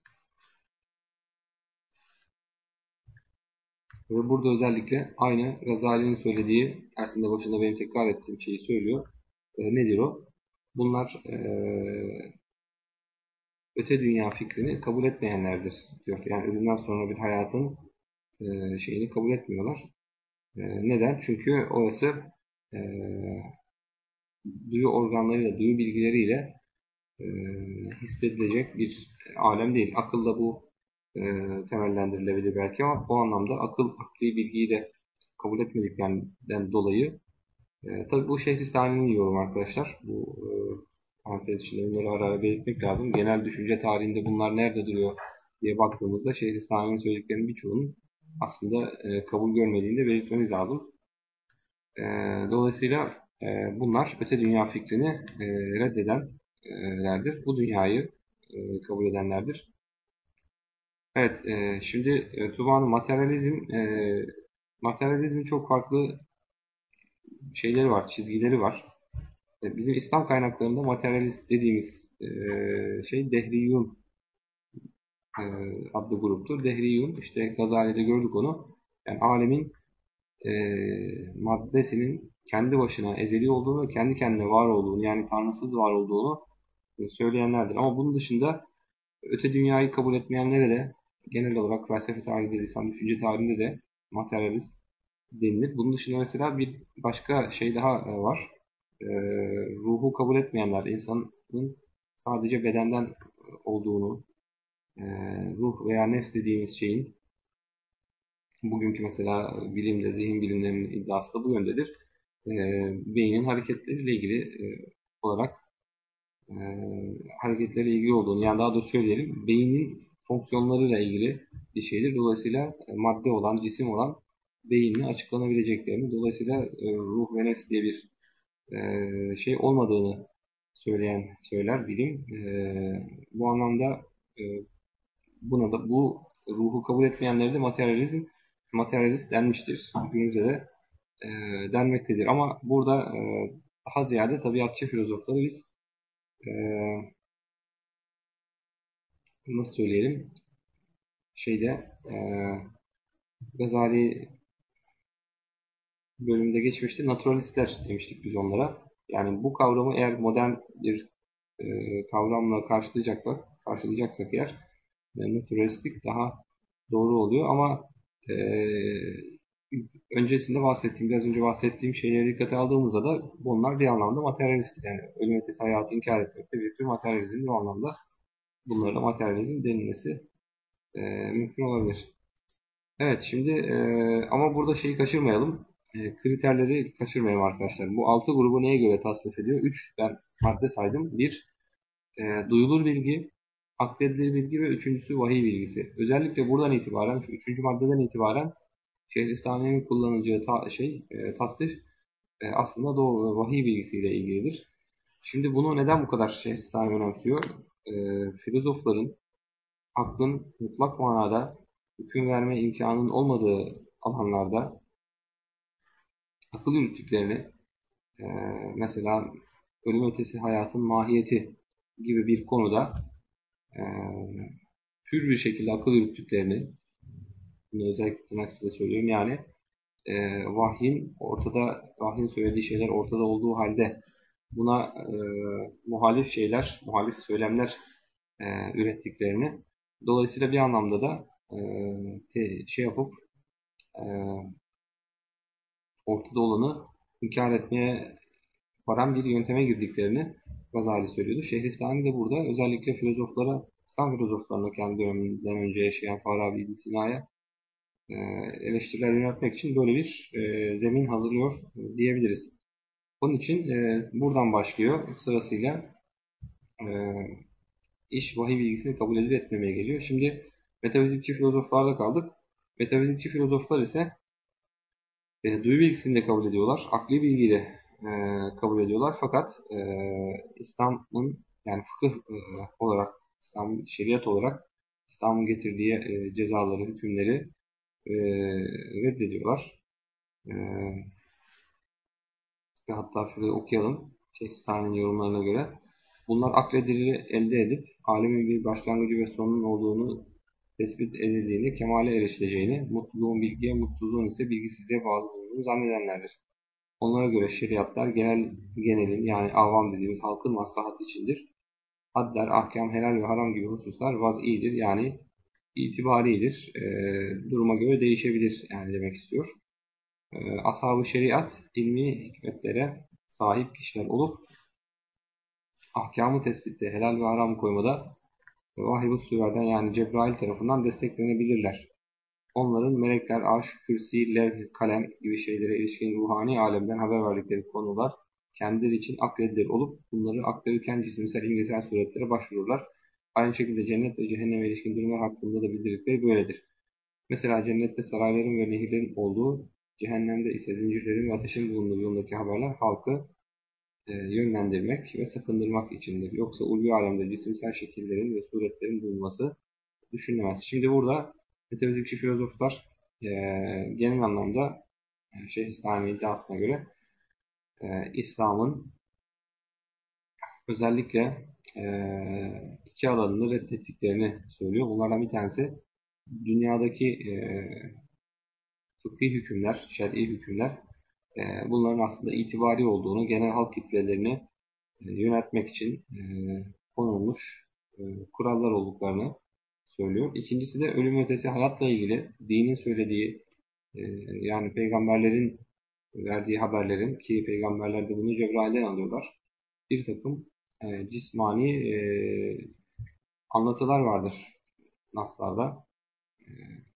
Ve burada özellikle aynı Gazali'nin söylediği, dersinde başında benim tekrar ettiğim şeyi söylüyor. E, nedir o? Bunlar e, öte dünya fikrini kabul etmeyenlerdir diyor. Yani ölümden sonra bir hayatın e, şeyini kabul etmiyorlar. E, neden? Çünkü orası e, duyu organlarıyla, duyu bilgileriyle e, hissedilecek bir alem değil. Akılla bu e, temellendirilebilir belki ama bu anlamda akıl, akli bilgiyi de kabul etmediklerinden dolayı e, tabi bu Şehristani'nin yorum arkadaşlar. Bu e, parantez içinde bunları ara ara belirtmek lazım. Genel düşünce tarihinde bunlar nerede duruyor diye baktığımızda Şehristani'nin söylediklerinin birçoğunun aslında e, kabul görmediğini de belirtmemiz lazım. E, dolayısıyla e, bunlar öte dünya fikrini e, reddedenlerdir. Bu dünyayı e, kabul edenlerdir. Evet, e, şimdi e, Tuba'nın materyalizm, e, materyalizmin çok farklı şeyleri var, çizgileri var. E, bizim İslam kaynaklarında materyalist dediğimiz e, şey Dehriyun e, adlı gruptur. Dehriyun, işte Gazali'de gördük onu. Yani alemin e, maddesinin kendi başına ezeli olduğunu kendi kendine var olduğunu yani tanrısız var olduğunu söyleyenlerdir. Ama bunun dışında öte dünyayı kabul etmeyenlere de genel olarak felsefe tarihinde, İslam düşünce tarihinde de materyalist denilir. Bunun dışında mesela bir başka şey daha e, var. E, ruhu kabul etmeyenler, insanın sadece bedenden olduğunu, e, ruh veya nefs dediğimiz şeyin bugünkü mesela bilimde, zihin bilimlerinin iddiası da bu yöndedir. E, beynin hareketleriyle ilgili e, olarak e, hareketleriyle ilgili olduğunu, yani daha doğrusu söyleyelim, beynin fonksiyonlarıyla ilgili bir şeydir. Dolayısıyla e, madde olan, cisim olan beyinle açıklanabileceklerini, dolayısıyla e, ruh ve nefs diye bir e, şey olmadığını söyleyen söyler bilim. Bu anlamda buna da bu ruhu kabul etmeyenlere de materyalizm materyalist denmiştir. Günümüzde de denmektedir. Ama burada daha ziyade tabiatçı filozofları biz nasıl söyleyelim şeyde e, Gazali bölümde geçmişti. Naturalistler demiştik biz onlara. Yani bu kavramı eğer modern bir e, kavramla karşılayacaklar, karşılayacaksak eğer yani naturalistik daha doğru oluyor ama e, öncesinde bahsettiğim, biraz önce bahsettiğim şeyleri dikkate aldığımızda da bunlar bir anlamda materyalist. Yani ölüm ötesi hayatı inkar etmekte bir tür materyalizm bu anlamda bunlara materyalizm denilmesi e, mümkün olabilir. Evet şimdi e, ama burada şeyi kaçırmayalım. E, kriterleri kaçırmayalım arkadaşlar. Bu altı grubu neye göre tasnif ediyor? 3 ben madde saydım. 1 e, duyulur bilgi, akledilir bilgi ve üçüncüsü vahiy bilgisi. Özellikle buradan itibaren, şu üçüncü maddeden itibaren Şehristan'ın kullanacağı ta, şey, e, tasnif e, aslında doğru vahiy bilgisiyle ilgilidir. Şimdi bunu neden bu kadar Şehristani önemsiyor? E, filozofların aklın mutlak manada hüküm verme imkanının olmadığı alanlarda akıl yürüttüklerini e, mesela ölüm ötesi hayatın mahiyeti gibi bir konuda e, pür bir şekilde akıl yürüttüklerini bunu özellikle tırnak söylüyorum yani e, vahyin ortada vahyin söylediği şeyler ortada olduğu halde buna e, muhalif şeyler, muhalif söylemler e, ürettiklerini dolayısıyla bir anlamda da e, te, şey yapıp e, ortada olanı inkar etmeye varan bir yönteme girdiklerini Gazali söylüyordu. Şehristani de burada özellikle filozoflara, İslam filozoflarına kendi döneminden önce yaşayan Farabi İbn Sina'ya e, eleştiriler yöneltmek için böyle bir e, zemin hazırlıyor diyebiliriz. Onun için e, buradan başlıyor sırasıyla e, iş vahiy bilgisini kabul edip etmemeye geliyor. Şimdi metafizikçi filozoflarda kaldık. Metafizikçi filozoflar ise e, duyu bilgisini de kabul ediyorlar. Akli bilgiyi de e, kabul ediyorlar. Fakat e, İslam'ın yani fıkıh e, olarak, İslam'ın şeriat olarak İslam'ın getirdiği e, cezaları, hükümleri e, reddediyorlar. E, ve hatta şurayı okuyalım. Şehristan'ın yorumlarına göre. Bunlar aklediliri elde edip alemin bir başlangıcı ve sonunun olduğunu tespit edildiğini, kemale erişileceğini, mutluluğun bilgiye, mutsuzluğun ise bilgisizliğe bağlı olduğunu zannedenlerdir. Onlara göre şeriatlar genel genelin yani avam dediğimiz halkın maslahatı içindir. Hadler, ahkam, helal ve haram gibi hususlar vaz'idir yani itibaridir. E, duruma göre değişebilir yani demek istiyor. E, Ashab-ı şeriat ilmi hikmetlere sahip kişiler olup ahkamı tespitte helal ve haram koymada vahiy süverden yani Cebrail tarafından desteklenebilirler. Onların melekler, arş, kürsi, lev, kalem gibi şeylere ilişkin ruhani alemden haber verdikleri konular kendileri için akledilir olup bunları aktarırken cisimsel, imgesel suretlere başvururlar. Aynı şekilde cennet ve cehenneme ilişkin durumlar hakkında da bildirdikleri böyledir. Mesela cennette sarayların ve nehirlerin olduğu, cehennemde ise zincirlerin ve ateşin bulunduğu yolundaki haberler halkı e, yönlendirmek ve sakındırmak içindir. Yoksa ulvi alemde cisimsel şekillerin ve suretlerin bulunması düşünülemez. Şimdi burada metafizikçi filozoflar e, genel anlamda e, Şeyh iddiasına göre e, İslam'ın özellikle e, iki alanını reddettiklerini söylüyor. Bunlardan bir tanesi dünyadaki e, fıkhi hükümler, şer'i hükümler e, bunların aslında itibari olduğunu, genel halk kitlelerini e, yönetmek için e, konulmuş kurallar olduklarını söylüyor. İkincisi de ölüm ötesi hayatla ilgili dinin söylediği yani peygamberlerin verdiği haberlerin ki peygamberler de bunu Cebrail'den alıyorlar. Bir takım cismani anlatılar vardır Naslarda.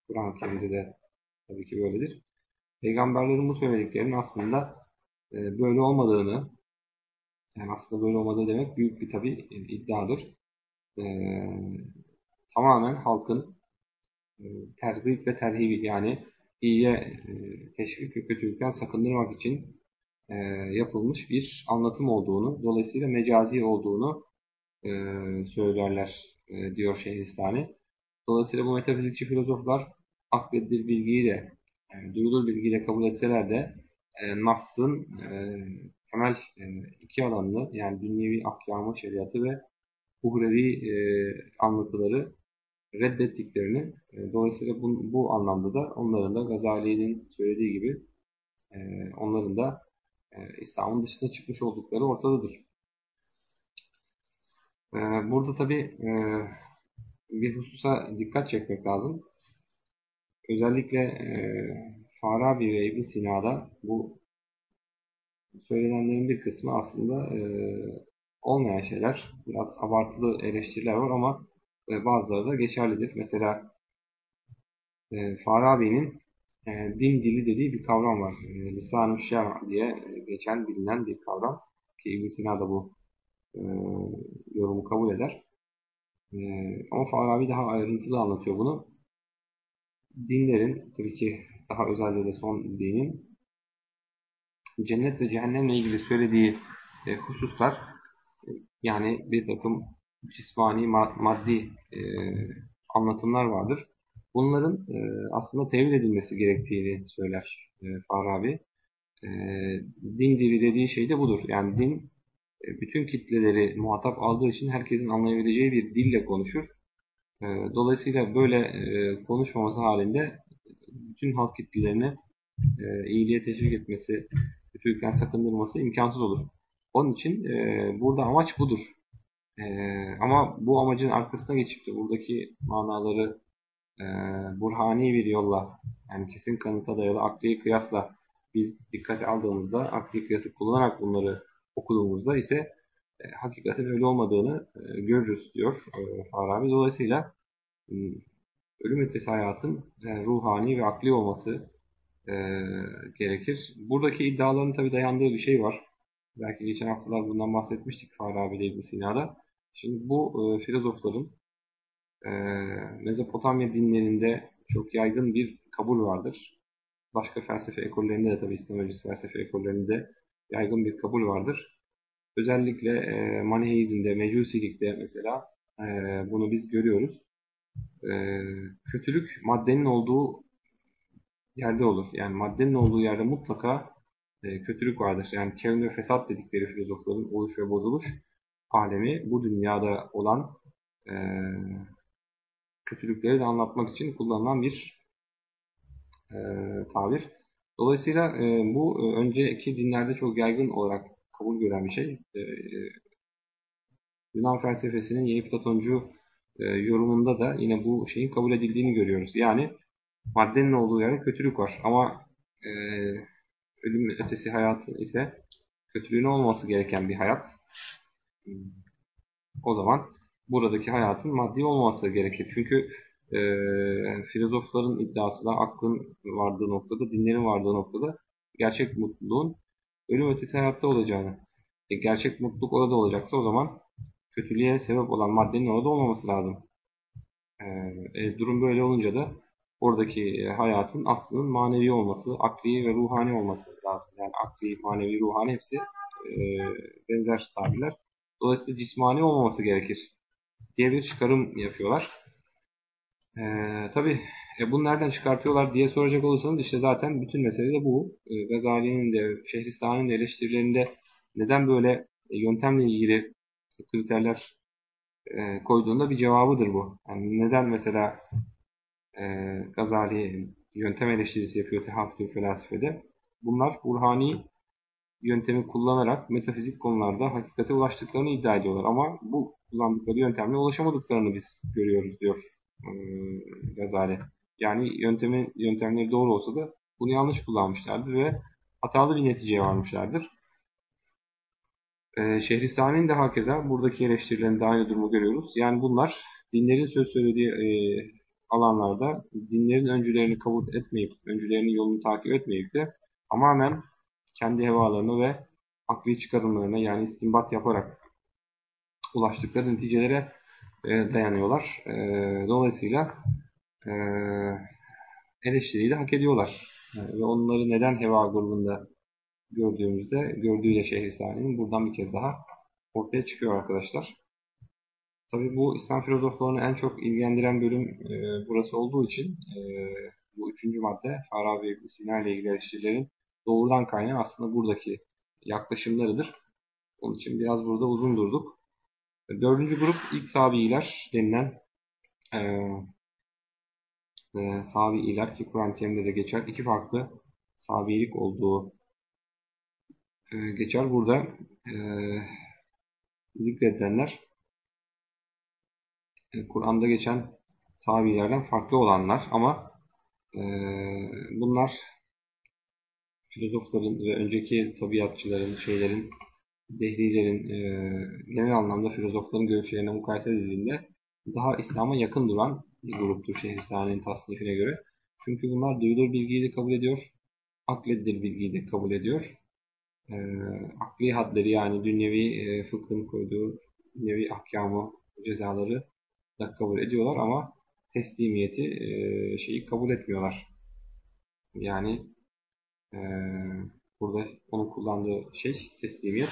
Kur'an-ı Kerim'de de tabii ki böyledir. Peygamberlerin bu söylediklerinin aslında e, böyle olmadığını yani aslında böyle olmadığı demek büyük bir tabi iddiadır. E, tamamen halkın e, tergib ve terhibi yani iyiye e, teşvik ve kötülükten sakındırmak için e, yapılmış bir anlatım olduğunu, dolayısıyla mecazi olduğunu e, söylerler e, diyor Şeyhistani. Dolayısıyla bu metafizikçi filozoflar akledilir bilgiyi de yani duyulur bilgiyle kabul etseler de e, Nas'ın e, temel e, iki alanını yani dünyevi ahkamı, şeriatı ve uhrevi e, anlatıları reddettiklerini e, dolayısıyla bu, bu anlamda da onların da Gazali'nin söylediği gibi e, onların da e, İslam'ın dışına çıkmış oldukları ortadadır. E, burada tabi e, bir hususa dikkat çekmek lazım. Özellikle e, Farabi ve ibn Sina'da bu söylenenlerin bir kısmı aslında e, olmayan şeyler. Biraz abartılı eleştiriler var ama e, bazıları da geçerlidir. Mesela e, Farabi'nin e, din dili dediği bir kavram var. E, Lisan-ı diye geçen bilinen bir kavram. Ki İbn Sina da bu e, yorumu kabul eder. E, ama Farabi daha ayrıntılı anlatıyor bunu. Dinlerin, tabii ki daha özellikle de son dinin cennet ve cehennemle ilgili söylediği e, hususlar yani bir takım cismani, maddi e, anlatımlar vardır. Bunların e, aslında tevil edilmesi gerektiğini söyler e, Farabi. E, din dili dediği şey de budur. Yani din e, bütün kitleleri muhatap aldığı için herkesin anlayabileceği bir dille konuşur. E, dolayısıyla böyle e, konuşmaması halinde bütün halk kitlelerini e, iyiliğe teşvik etmesi, kötülükten sakındırması imkansız olur. Onun için e, burada amaç budur. E, ama bu amacın arkasına geçip de buradaki manaları burhani bir yolla, yani kesin kanıta dayalı akli kıyasla biz dikkate aldığımızda, akli kıyası kullanarak bunları okuduğumuzda ise e, hakikaten öyle olmadığını e, görürüz diyor e, Farabi. Dolayısıyla e, ölüm ötesi hayatın e, ruhani ve akli olması e, gerekir. Buradaki iddiaların tabi dayandığı bir şey var. Belki geçen haftalar bundan bahsetmiştik Farabi ile İbn Sina'da. Şimdi bu filozofların Mezopotamya dinlerinde çok yaygın bir kabul vardır. Başka felsefe ekollerinde de tabi İslam öncesi felsefe ekollerinde yaygın bir kabul vardır. Özellikle e, Maniheizm'de, Mecusilik'te mesela e, bunu biz görüyoruz. E, kötülük maddenin olduğu yerde olur. Yani maddenin olduğu yerde mutlaka e, kötülük vardır. Yani kevn ve fesat dedikleri filozofların oluş ve bozuluş alemi bu dünyada olan e, kötülükleri de anlatmak için kullanılan bir e, tabir. Dolayısıyla e, bu e, önceki dinlerde çok yaygın olarak kabul gören bir şey. E, Yunan felsefesinin yeni Platoncu e, yorumunda da yine bu şeyin kabul edildiğini görüyoruz. Yani maddenin olduğu yerde kötülük var. Ama e, ölüm ötesi hayatın ise kötülüğün olması gereken bir hayat. O zaman buradaki hayatın maddi olmaması gerekir. Çünkü e, filozofların iddiası da aklın vardığı noktada, dinlerin vardığı noktada gerçek mutluluğun ölüm ötesi hayatta olacağını. E, gerçek mutluluk orada olacaksa o zaman kötülüğe sebep olan maddenin orada olmaması lazım. E, e, durum böyle olunca da oradaki hayatın aslının manevi olması, akli ve ruhani olması lazım. Yani akli, manevi, ruhani hepsi e, benzer tabirler. Dolayısıyla cismani olmaması gerekir diye bir çıkarım yapıyorlar. E, tabii e, bunu nereden çıkartıyorlar diye soracak olursanız işte zaten bütün mesele de bu. E, Gazali'nin de Şehristani'nin de eleştirilerinde neden böyle e, yöntemle ilgili kriterler e, koyduğunda bir cevabıdır bu. Yani neden mesela Gazali yöntem eleştirisi yapıyor tehaftür felsefede. Bunlar Burhani yöntemi kullanarak metafizik konularda hakikate ulaştıklarını iddia ediyorlar. Ama bu kullandıkları yöntemle ulaşamadıklarını biz görüyoruz diyor e, Gazali. Yani yöntemin yöntemleri doğru olsa da bunu yanlış kullanmışlardır ve hatalı bir neticeye varmışlardır. E, Şehristani'nin de hakeza buradaki eleştirilerinde aynı durumu görüyoruz. Yani bunlar dinlerin söz söylediği e, alanlarda dinlerin öncülerini kabul etmeyip, öncülerinin yolunu takip etmeyip de tamamen kendi hevalarını ve akli çıkarımlarına yani istinbat yaparak ulaştıkları neticelere e, dayanıyorlar. E, dolayısıyla e, eleştiriyi de hak ediyorlar. E, ve onları neden heva grubunda gördüğümüzde gördüğüyle Şehrisani'nin buradan bir kez daha ortaya çıkıyor arkadaşlar. Tabii bu İslam filozoflarını en çok ilgilendiren bölüm e, burası olduğu için e, bu üçüncü madde Farabi ve Sina ile ilgili eleştirilerin doğrudan kaynağı aslında buradaki yaklaşımlarıdır. Onun için biraz burada uzun durduk. Dördüncü grup ilk Sabi'iler denilen e, e, Sabi'iler ki Kur'an-ı Kerim'de de geçer. iki farklı Sabi'ilik olduğu e, geçer. Burada e, zikredilenler e, Kur'an'da geçen sahabilerden farklı olanlar ama e, bunlar filozofların ve önceki tabiatçıların, şeylerin, dehlilerin, e, genel anlamda filozofların görüşlerine mukayese edildiğinde daha İslam'a yakın duran bir gruptur Şehristani'nin tasnifine göre. Çünkü bunlar duyulur bilgiyi de kabul ediyor, akledilir bilgiyi de kabul ediyor. E, akli hadleri yani dünyevi e, fıkhın koyduğu dünyevi ahkamı, cezaları da kabul ediyorlar ama teslimiyeti e, şeyi kabul etmiyorlar. Yani e, burada onun kullandığı şey teslimiyet.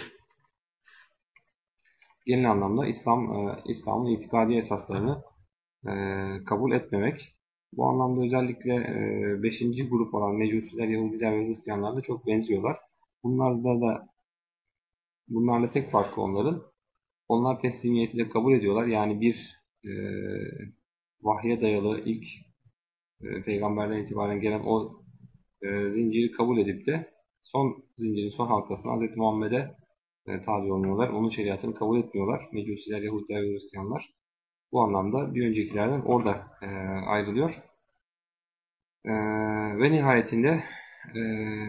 Genel anlamda İslam e, İslam'ın itikadi esaslarını kabul etmemek. Bu anlamda özellikle 5. E, grup olan Mecusiler, Yahudiler ve Hristiyanlar da çok benziyorlar. Bunlarda da bunlarla tek farkı onların. Onlar teslimiyeti de kabul ediyorlar. Yani bir e, vahye dayalı ilk e, peygamberden itibaren gelen o e, zinciri kabul edip de son zincirin son halkasına Hz. Muhammed'e e, tabi olmuyorlar. Onun şeriatını kabul etmiyorlar. Mecusiler, Yahudiler ve Hristiyanlar. Bu anlamda bir öncekilerden orada e, ayrılıyor. E, ve nihayetinde e,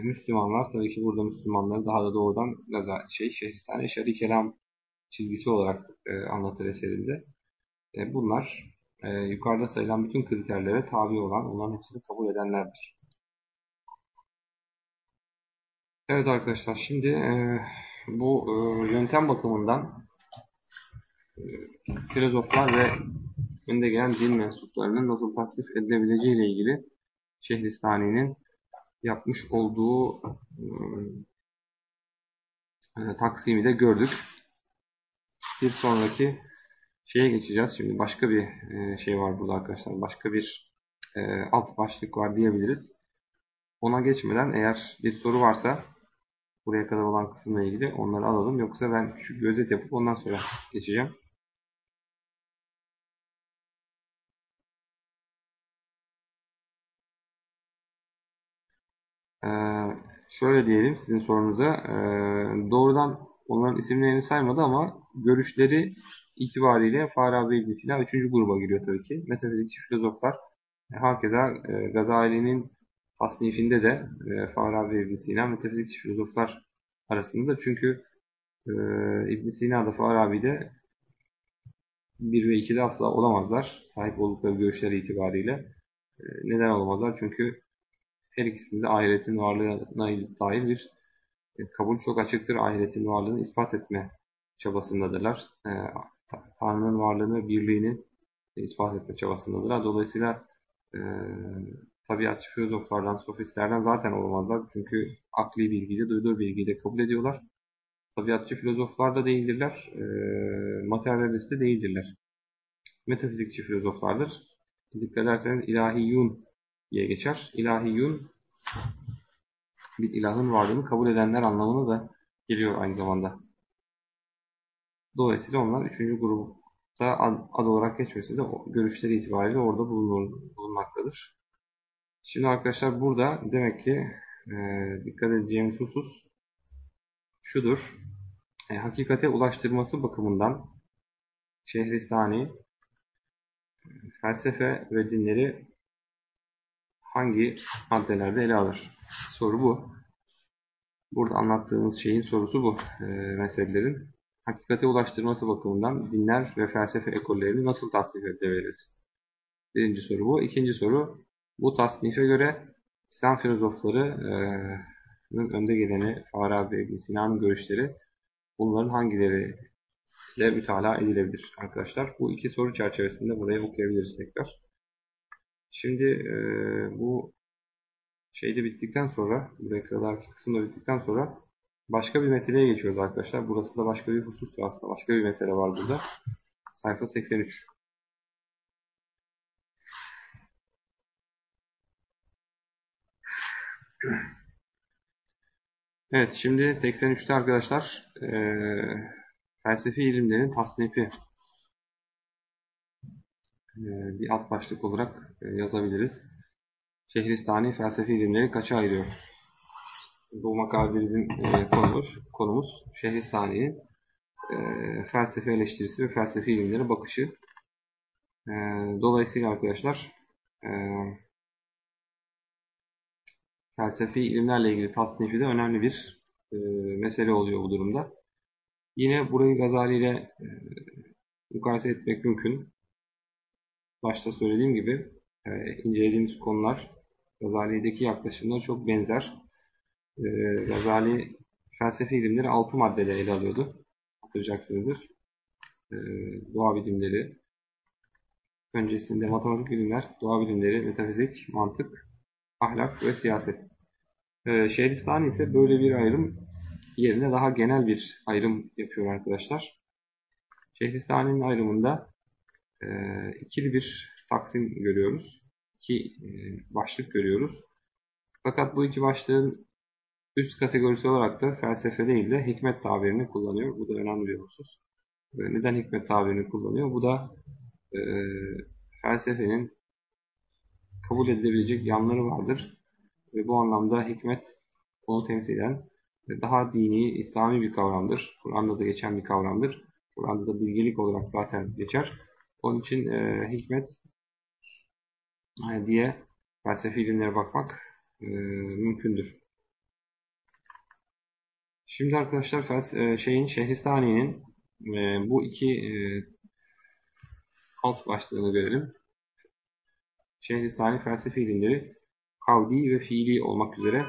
Müslümanlar, tabii ki burada Müslümanları daha da doğrudan Gaza, şey, Şehristane Eşari Kelam çizgisi olarak e, anlatır eserinde. E, bunlar e, yukarıda sayılan bütün kriterlere tabi olan, onların hepsini kabul edenlerdir. Evet arkadaşlar, şimdi e, bu e, yöntem bakımından filozoflar ve önde gelen din mensuplarının nasıl tasnif edilebileceği ile ilgili Şehristani'nin yapmış olduğu e, taksimi de gördük. Bir sonraki şeye geçeceğiz. Şimdi başka bir e, şey var burada arkadaşlar. Başka bir e, alt başlık var diyebiliriz. Ona geçmeden eğer bir soru varsa buraya kadar olan kısımla ilgili onları alalım. Yoksa ben küçük bir özet yapıp ondan sonra geçeceğim. Şöyle diyelim sizin sorunuza. Ee, doğrudan onların isimlerini saymadı ama görüşleri itibariyle Farabi İbn Sina 3. gruba giriyor tabii ki. Metafizikçi filozoflar e, hakeza e, Gazali'nin tasnifinde de e, Farabi İbn Sina metafizikçi filozoflar arasında. Çünkü İbn Sina da Farabi de 1 ve 2'de asla olamazlar. Sahip oldukları görüşler itibariyle. Neden olamazlar? Çünkü her ikisinde ahiretin varlığına dair bir e, kabul çok açıktır. Ahiretin varlığını ispat etme çabasındadırlar. E, Tanrı'nın varlığını birliğini ispat etme çabasındadırlar. Dolayısıyla e, tabiatçı filozoflardan, sofistlerden zaten olmazlar. Çünkü akli bilgiyi duyduğu bilgiyi de kabul ediyorlar. Tabiatçı filozoflar da değildirler. E, materyalist de değildirler. Metafizikçi filozoflardır. Dikkat ederseniz ilahiyyun diye geçer. İlahiyyun bir ilahın varlığını kabul edenler anlamına da geliyor aynı zamanda. Dolayısıyla onlar üçüncü grupta ad, olarak geçmesi de görüşleri itibariyle orada bulunur, bulunmaktadır. Şimdi arkadaşlar burada demek ki e, dikkat edeceğimiz husus şudur. E, hakikate ulaştırması bakımından Şehristani e, felsefe ve dinleri hangi maddelerde ele alır? Soru bu. Burada anlattığımız şeyin sorusu bu e, meselelerin hakikate ulaştırması bakımından dinler ve felsefe ekollerini nasıl tasnif edebiliriz? Birinci soru bu. İkinci soru, bu tasnife göre İslam filozoflarının önde geleni Farabi, İbn Sina'nın görüşleri bunların hangileriyle mütalaa edilebilir arkadaşlar? Bu iki soru çerçevesinde buraya okuyabiliriz tekrar. Şimdi e, bu şeyde bittikten sonra, buraya kadarki kısımda bittikten sonra Başka bir meseleye geçiyoruz arkadaşlar. Burası da başka bir husus aslında. Başka bir mesele var burada. Sayfa 83. Evet şimdi 83'te arkadaşlar e, felsefi ilimlerin tasnifi bir alt başlık olarak e, yazabiliriz. Şehristani felsefi ilimleri kaça ayırıyor? bu makale bizim e, konumuz, konumuz Şehristani'nin e, felsefe eleştirisi ve felsefi ilimlere bakışı. E, dolayısıyla arkadaşlar e, felsefi ilimlerle ilgili tasnifi de önemli bir e, mesele oluyor bu durumda. Yine burayı Gazali ile e, mukayese etmek mümkün. Başta söylediğim gibi e, incelediğimiz konular Gazali'deki yaklaşımına çok benzer. E, Gazali felsefe ilimleri 6 maddede ele alıyordu. Hatırlayacaksınızdır. E, doğa bilimleri, öncesinde matematik bilimler, doğa bilimleri, metafizik, mantık, ahlak ve siyaset. E, Şehristani ise böyle bir ayrım yerine daha genel bir ayrım yapıyor arkadaşlar. Şehristani'nin ayrımında e, ikili bir taksim görüyoruz. İki e, başlık görüyoruz. Fakat bu iki başlığın üst kategorisi olarak da felsefe değil de hikmet tabirini kullanıyor. Bu da önemli bir husus. E, neden hikmet tabirini kullanıyor? Bu da e, felsefenin kabul edilebilecek yanları vardır. Ve bu anlamda hikmet onu temsilen daha dini, İslami bir kavramdır. Kur'an'da da geçen bir kavramdır. Kur'an'da da bilgelik olarak zaten geçer. Onun için e, hikmet e, diye felsefi ilimlere bakmak e, mümkündür. Şimdi arkadaşlar fels- e, şeyin Şehristani'nin e, bu iki e, alt başlığını görelim. Şehristani felsefi ilimleri kavli ve fiili olmak üzere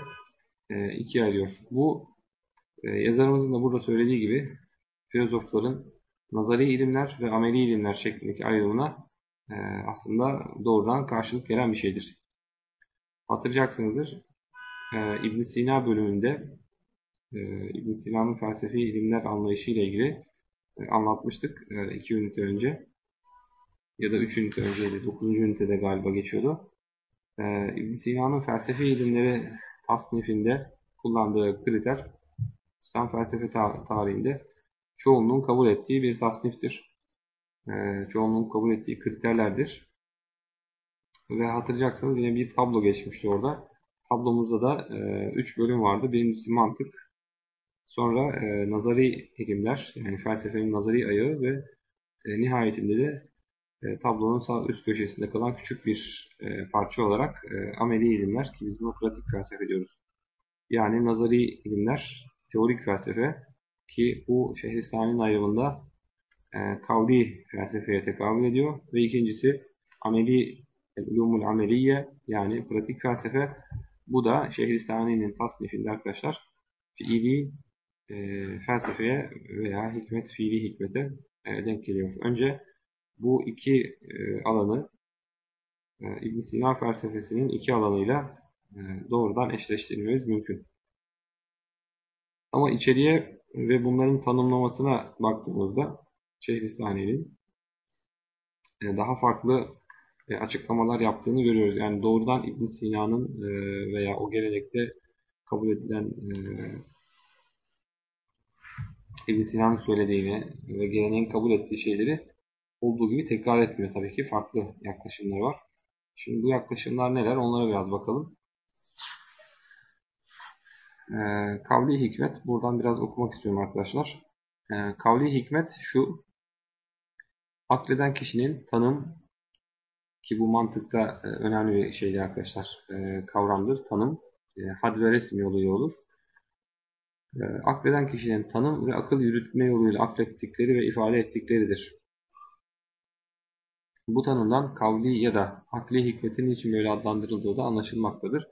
e, ikiye ayırıyor. Bu e, yazarımızın da burada söylediği gibi filozofların nazari ilimler ve ameli ilimler şeklindeki ayrımına e, aslında doğrudan karşılık gelen bir şeydir. Hatırlayacaksınızdır. E, ibn Sina bölümünde e, ibn Sina'nın felsefi ilimler anlayışı ile ilgili e, anlatmıştık e, iki ünite önce ya da üç ünite önceydi. Dokuzuncu ünitede galiba geçiyordu. E, ibn Sina'nın felsefi ilimleri tasnifinde kullandığı kriter İslam felsefe tarihinde çoğunluğun kabul ettiği bir tasniftir. E, çoğunluğun kabul ettiği kriterlerdir. Ve hatırlayacaksınız yine bir tablo geçmişti orada. Tablomuzda da 3 e, bölüm vardı. Birincisi mantık, sonra e, nazari ilimler, yani felsefenin nazari ayağı ve e, nihayetinde de e, tablonun sağ üst köşesinde kalan küçük bir parça olarak ameli ilimler ki biz bunu pratik felsefe diyoruz. Yani nazari ilimler, teorik felsefe ki bu Şehristani'nin ayrımında e, kavli felsefeye tekabül ediyor. Ve ikincisi ameli ulumul ameliye yani pratik felsefe. Bu da Şehristani'nin tasnifinde arkadaşlar fiili e, felsefeye veya hikmet, fiili hikmete e, denk geliyor. Önce bu iki e, alanı e, ibn Sina felsefesinin iki alanıyla e, doğrudan eşleştirmemiz mümkün. Ama içeriye ve bunların tanımlamasına baktığımızda Şehristani'nin e, daha farklı e, açıklamalar yaptığını görüyoruz. Yani doğrudan İbn Sina'nın e, veya o gelenekte kabul edilen İbn Sina'nın söylediğini ve geleneğin kabul ettiği şeyleri olduğu gibi tekrar etmiyor tabii ki. Farklı yaklaşımlar var. Şimdi bu yaklaşımlar neler? Onlara biraz bakalım. Ee, kavli hikmet. Buradan biraz okumak istiyorum arkadaşlar. Ee, kavli hikmet şu. Akleden kişinin tanım ki bu mantıkta e, önemli bir şeydir arkadaşlar. E, kavramdır. Tanım. E, had ve resim yoluyla olur. E, akleden kişinin tanım ve akıl yürütme yoluyla aklettikleri ve ifade ettikleridir. Bu tanımdan kavli ya da akli hikmetin için böyle adlandırıldığı da anlaşılmaktadır.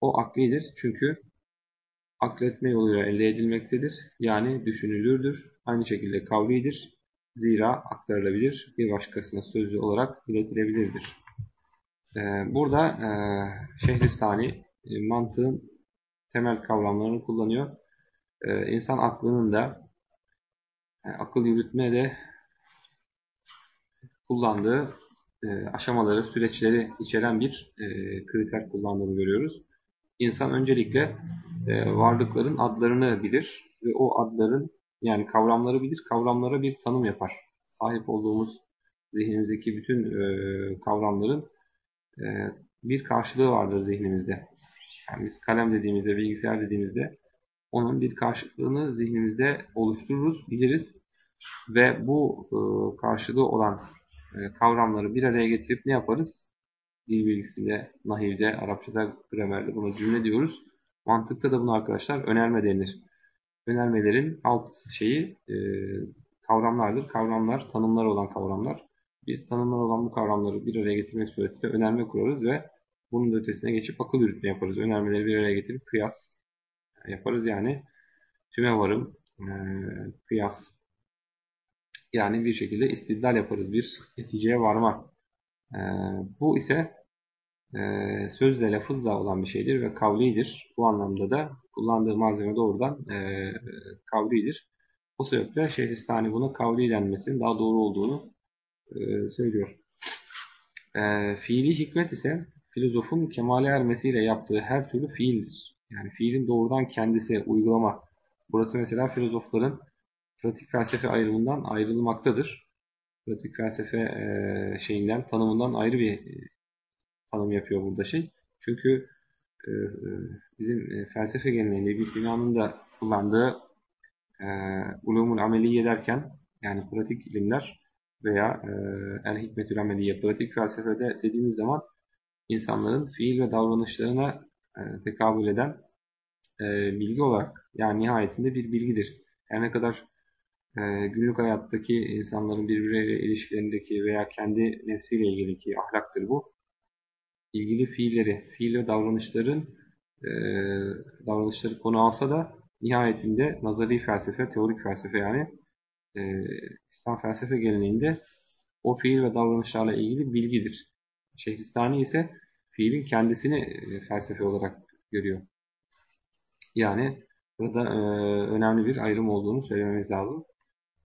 O aklidir çünkü akletme yoluyla elde edilmektedir. Yani düşünülürdür. Aynı şekilde kavlidir. Zira aktarılabilir, bir başkasına sözlü olarak iletilebilirdir. Ee, burada e, Şehristani e, mantığın temel kavramlarını kullanıyor. Ee, insan aklının da e, akıl yürütme de kullandığı aşamaları, süreçleri içeren bir kriter kullandığını görüyoruz. İnsan öncelikle e, varlıkların adlarını bilir ve o adların yani kavramları bilir, kavramlara bir tanım yapar. Sahip olduğumuz zihnimizdeki bütün e, kavramların e, bir karşılığı vardır zihnimizde. Yani biz kalem dediğimizde, bilgisayar dediğimizde onun bir karşılığını zihnimizde oluştururuz, biliriz ve bu e, karşılığı olan e, kavramları bir araya getirip ne yaparız? Dil bilgisinde, nahivde, Arapçada, gramerde buna cümle diyoruz. Mantıkta da bunu arkadaşlar önerme denir. Önermelerin alt şeyi e, kavramlardır. Kavramlar, tanımlar olan kavramlar. biz tanımlar olan bu kavramları bir araya getirmek suretiyle önerme kurarız ve bunun ötesine geçip akıl yürütme yaparız. Önermeleri bir araya getirip kıyas yaparız yani tüme varım, e, kıyas yani bir şekilde istidlal yaparız bir neticeye varma. E, bu ise e, sözle lafızla olan bir şeydir ve kavlidir. Bu anlamda da kullandığı malzeme doğrudan e, kavlidir. O sebeple Şeyhistani buna kavli denmesinin daha doğru olduğunu e, söylüyor. E, fiili hikmet ise filozofun kemale ermesiyle yaptığı her türlü fiildir. Yani fiilin doğrudan kendisi, uygulama. Burası mesela filozofların pratik felsefe ayrımından ayrılmaktadır. Pratik felsefe e, şeyinden, tanımından ayrı bir tanım yapıyor burada şey. Çünkü e, bizim e, felsefe geleneğinde bir Sina'nın da kullandığı e, ulumul ameliye derken yani pratik ilimler veya e, el hikmetül ameliye pratik felsefede dediğimiz zaman insanların fiil ve davranışlarına e, tekabül eden e, bilgi olarak yani nihayetinde bir bilgidir. Her ne kadar e, günlük hayattaki insanların birbirleriyle ilişkilerindeki veya kendi nefsiyle ilgili ki ahlaktır bu. İlgili fiilleri, fiil ve davranışların e, davranışları konu alsa da nihayetinde nazari felsefe, teorik felsefe yani e, İslam felsefe geleneğinde o fiil ve davranışlarla ilgili bilgidir. Şehristani ise fiilin kendisini e, felsefe olarak görüyor. Yani burada e, önemli bir ayrım olduğunu söylememiz lazım.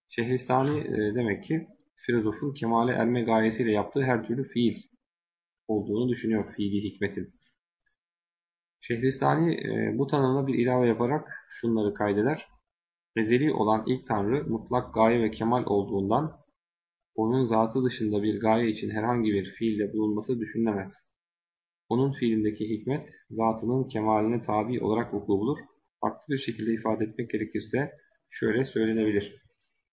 Şehristani e, demek ki filozofun kemale erme gayesiyle yaptığı her türlü fiil olduğunu düşünüyor fiili hikmetin. Şehristani e, bu tanımla bir ilave yaparak şunları kaydeder. Ezeli olan ilk tanrı mutlak gaye ve kemal olduğundan onun zatı dışında bir gaye için herhangi bir fiilde bulunması düşünülemez. Onun fiilindeki hikmet, zatının kemaline tabi olarak vuku bulur. Farklı bir şekilde ifade etmek gerekirse şöyle söylenebilir.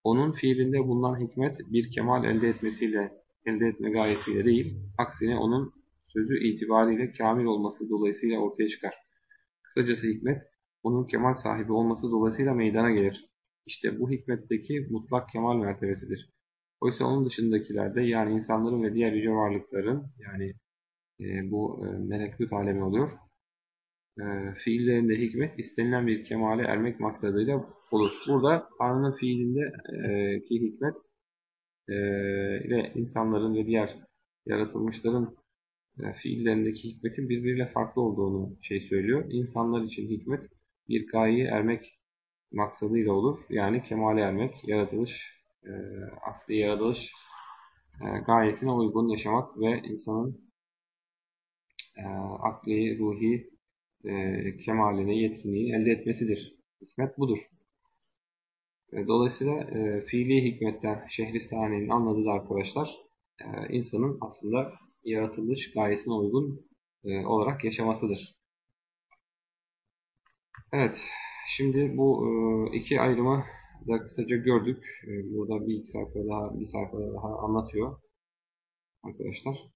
Onun fiilinde bulunan hikmet bir kemal elde etmesiyle, elde etme gayesiyle değil, aksine onun sözü itibariyle kamil olması dolayısıyla ortaya çıkar. Kısacası hikmet, onun kemal sahibi olması dolayısıyla meydana gelir. İşte bu hikmetteki mutlak kemal mertebesidir. Oysa onun dışındakilerde yani insanların ve diğer yüce varlıkların yani e, bu e, melekut alemi oluyor. E, fiillerinde hikmet istenilen bir kemale ermek maksadıyla olur. Burada Tanrı'nın fiilinde e, hikmet e, ve insanların ve diğer yaratılmışların e, fiillerindeki hikmetin birbiriyle farklı olduğunu şey söylüyor. İnsanlar için hikmet bir gayeye ermek maksadıyla olur. Yani kemale ermek, yaratılış, e, asli yaratılış e, gayesine uygun yaşamak ve insanın e, akli, ruhi e, kemalini, yetkinliği elde etmesidir. Hikmet budur. E, dolayısıyla e, fiili hikmetten Şehristani'nin anladığı da arkadaşlar e, insanın aslında yaratılış gayesine uygun e, olarak yaşamasıdır. Evet, şimdi bu e, iki ayrımı da kısaca gördük. E, burada bir iki sayfa daha, bir sayfa daha anlatıyor arkadaşlar.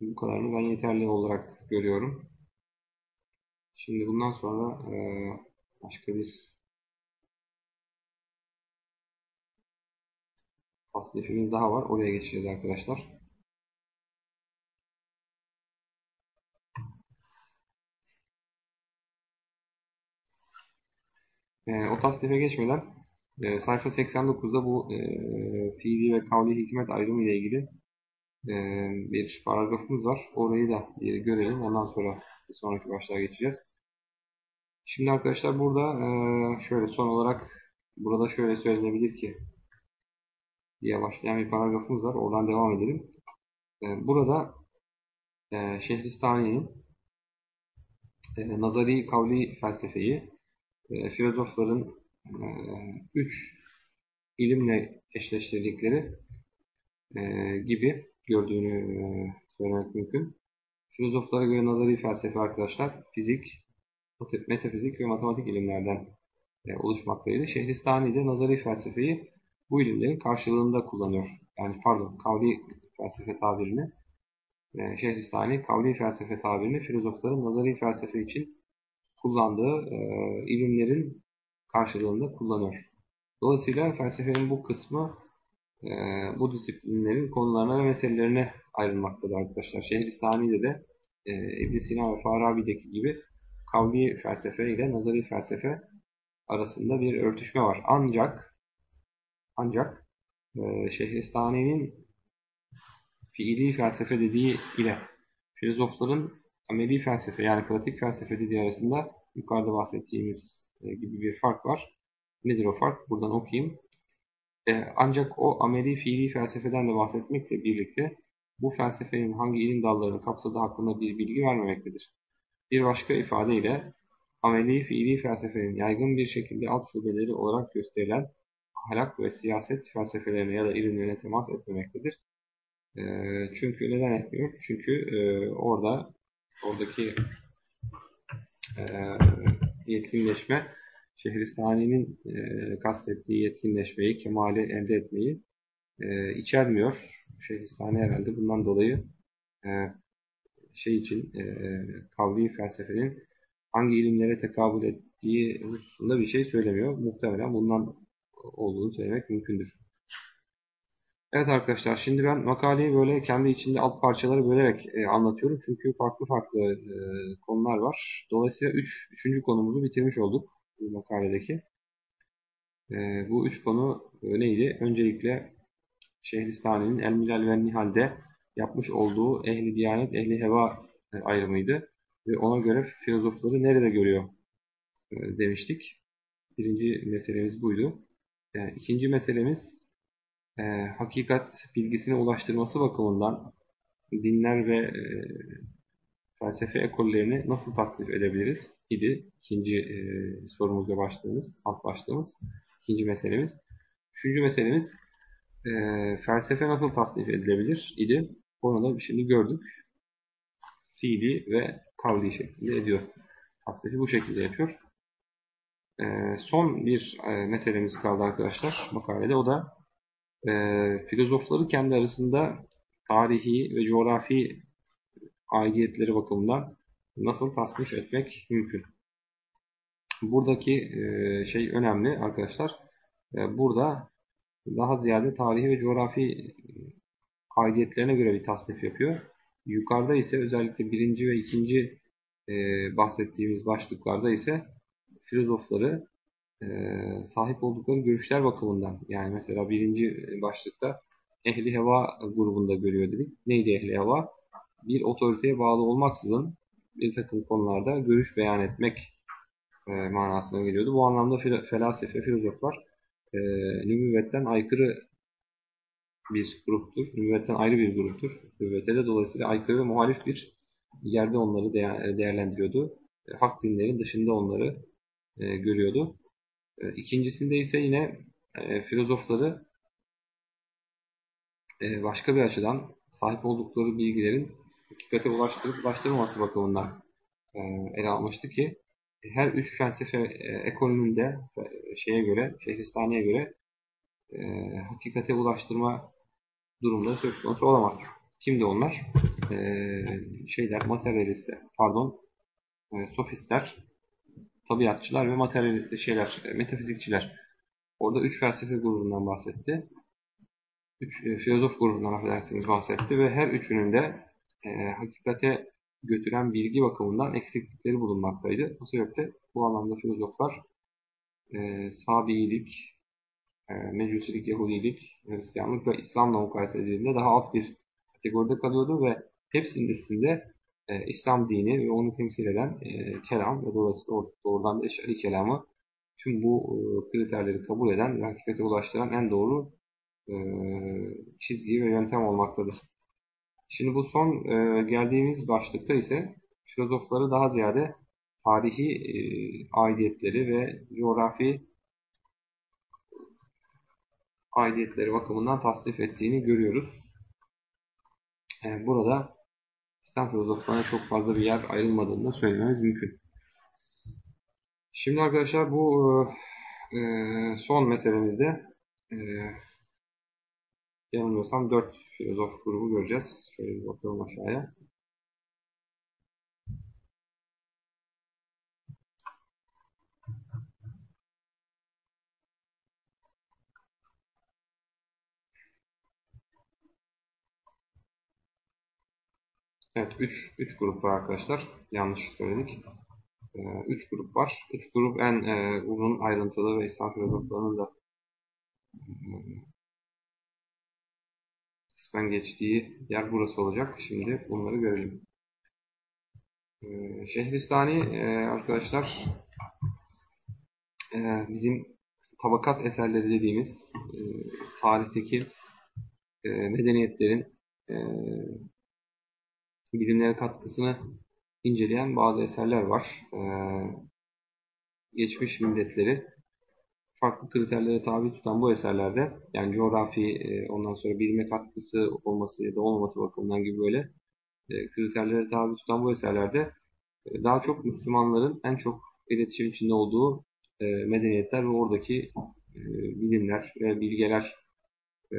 Bu kadarını ben yeterli olarak görüyorum. Şimdi bundan sonra e, başka bir tasnifimiz daha var. Oraya geçeceğiz arkadaşlar. E, o tasnife geçmeden e, sayfa 89'da bu e, fiili ve kavli hikmet ayrımı ile ilgili e, bir paragrafımız var. Orayı da e, görelim. Ondan sonra bir sonraki başlığa geçeceğiz. Şimdi arkadaşlar burada e, şöyle son olarak burada şöyle söylenebilir ki diye başlayan bir paragrafımız var. Oradan devam edelim. Burada Şehristani'nin nazari kavli felsefeyi filozofların üç ilimle eşleştirdikleri gibi gördüğünü e, söylemek mümkün. Filozoflara göre nazari felsefe arkadaşlar fizik, metafizik ve matematik ilimlerden e, oluşmaktaydı. Şehristani de nazari felsefeyi bu ilimlerin karşılığında kullanıyor. Yani pardon, kavli felsefe tabirini e, Şehristani kavli felsefe tabirini filozofların nazari felsefe için kullandığı ilimlerin karşılığında kullanıyor. Dolayısıyla felsefenin bu kısmı e, bu disiplinlerin konularına ve meselelerine ayrılmaktadır arkadaşlar. Şehristani'de de e, ibn Sina ve Farabi'deki gibi kavli felsefe ile nazari felsefe arasında bir örtüşme var. Ancak ancak e, Şehristani'nin fiili felsefe dediği ile filozofların ameli felsefe yani pratik felsefe dediği arasında yukarıda bahsettiğimiz e, gibi bir fark var. Nedir o fark? Buradan okuyayım. E, ancak o ameli fiili felsefeden de bahsetmekle birlikte bu felsefenin hangi ilim dallarını kapsadığı hakkında bir bilgi vermemektedir. Bir başka ifadeyle ameli fiili felsefenin yaygın bir şekilde alt şubeleri olarak gösterilen ahlak ve siyaset felsefelerine ya da ilimlerine temas etmemektedir. E, çünkü neden etmiyor? Çünkü e, orada oradaki e, yetkinleşme Şehristani'nin e, kastettiği yetkinleşmeyi, kemali elde etmeyi e, içermiyor. Şehristani herhalde bundan dolayı e, şey için e, kavli felsefenin hangi ilimlere tekabül ettiği hususunda bir şey söylemiyor. Muhtemelen bundan olduğunu söylemek mümkündür. Evet arkadaşlar şimdi ben makaleyi böyle kendi içinde alt parçaları bölerek e, anlatıyorum. Çünkü farklı farklı e, konular var. Dolayısıyla 3. Üç, üçüncü konumuzu bitirmiş olduk bu makaledeki. E, bu üç konu e, neydi? Öncelikle Şehristani'nin El Milal ve Nihal'de yapmış olduğu ehli diyanet, ehli heva e, ayrımıydı. Ve ona göre filozofları nerede görüyor e, demiştik. Birinci meselemiz buydu. E, ikinci meselemiz e, hakikat bilgisine ulaştırması bakımından dinler ve e, felsefe ekollerini nasıl tasnif edebiliriz idi. İkinci e, sorumuzla başladığımız, alt başlığımız, ikinci meselemiz. Üçüncü meselemiz e, felsefe nasıl tasnif edilebilir idi. Onu da şimdi gördük. Fiili ve kavli şeklinde ediyor. Tasnifi bu şekilde yapıyor. E, son bir e, meselemiz kaldı arkadaşlar makalede. O da e, filozofları kendi arasında tarihi ve coğrafi aidiyetleri bakımından nasıl tasnif etmek mümkün. Buradaki e, şey önemli arkadaşlar. E, burada daha ziyade tarihi ve coğrafi aidiyetlerine göre bir tasnif yapıyor. Yukarıda ise özellikle birinci ve ikinci e, bahsettiğimiz başlıklarda ise filozofları e, sahip oldukları görüşler bakımından yani mesela birinci başlıkta ehli heva grubunda görüyor dedik. Neydi ehli heva? Bir otoriteye bağlı olmaksızın bir takım konularda görüş beyan etmek e, manasına geliyordu. Bu anlamda felsefe, filozoflar e, nübüvvetten aykırı bir gruptur. Nübüvvetten ayrı bir gruptur. Nübüvvete de dolayısıyla aykırı ve muhalif bir yerde onları değerlendiriyordu. E, hak dinlerin dışında onları e, görüyordu. E, ikincisinde ise yine e, filozofları e, başka bir açıdan sahip oldukları bilgilerin hakikate ulaştırıp ulaştırmaması bakımından e, ele almıştı ki her üç felsefe e, ekolünde e, şeye göre, Şehristani'ye göre e, hakikate ulaştırma durumları söz konusu olamaz. Kimdi onlar? E, şeyler, materyalistler, pardon, e, sofistler, tabiatçılar ve materyalist şeyler, e, metafizikçiler. Orada üç felsefe grubundan bahsetti. Üç e, filozof grubundan affedersiniz bahsetti ve her üçünün de e, hakikate götüren bilgi bakımından eksiklikleri bulunmaktaydı. Bu sebeple bu anlamda filozoflar e, Sabiilik, e, Mecusilik, Yahudilik, Hristiyanlık ve İslam'la mukayese edildiğinde daha alt bir kategoride kalıyordu ve hepsinin üstünde e, İslam dini ve onu temsil eden e, kelam ve dolayısıyla doğrudan da eşari kelamı tüm bu e, kriterleri kabul eden ve hakikate ulaştıran en doğru e, çizgi ve yöntem olmaktadır. Şimdi bu son e, geldiğimiz başlıkta ise filozofları daha ziyade tarihi e, aidiyetleri ve coğrafi aidiyetleri bakımından tasnif ettiğini görüyoruz. E, burada İslam filozoflarına çok fazla bir yer ayrılmadığını söylememiz mümkün. Şimdi arkadaşlar bu e, son meselemizde e, yanılmıyorsam 4 filozof grubu göreceğiz. Şöyle bir bakalım aşağıya. Evet 3 3 grup var arkadaşlar. Yanlış söyledik. 3 grup var. 3 grup en e, uzun ayrıntılı ve İslam filozoflarının da kısmen geçtiği yer burası olacak. Şimdi bunları görelim. Ee, Şehristani e, arkadaşlar e, bizim tabakat eserleri dediğimiz e, tarihteki e, medeniyetlerin e, bilimlere katkısını inceleyen bazı eserler var. E, geçmiş milletleri farklı kriterlere tabi tutan bu eserlerde yani coğrafi e, ondan sonra bilime katkısı olması ya da olmaması bakımından gibi böyle e, kriterlere tabi tutan bu eserlerde e, daha çok Müslümanların en çok iletişim içinde olduğu medeniyetler ve oradaki bilimler ve bilgeler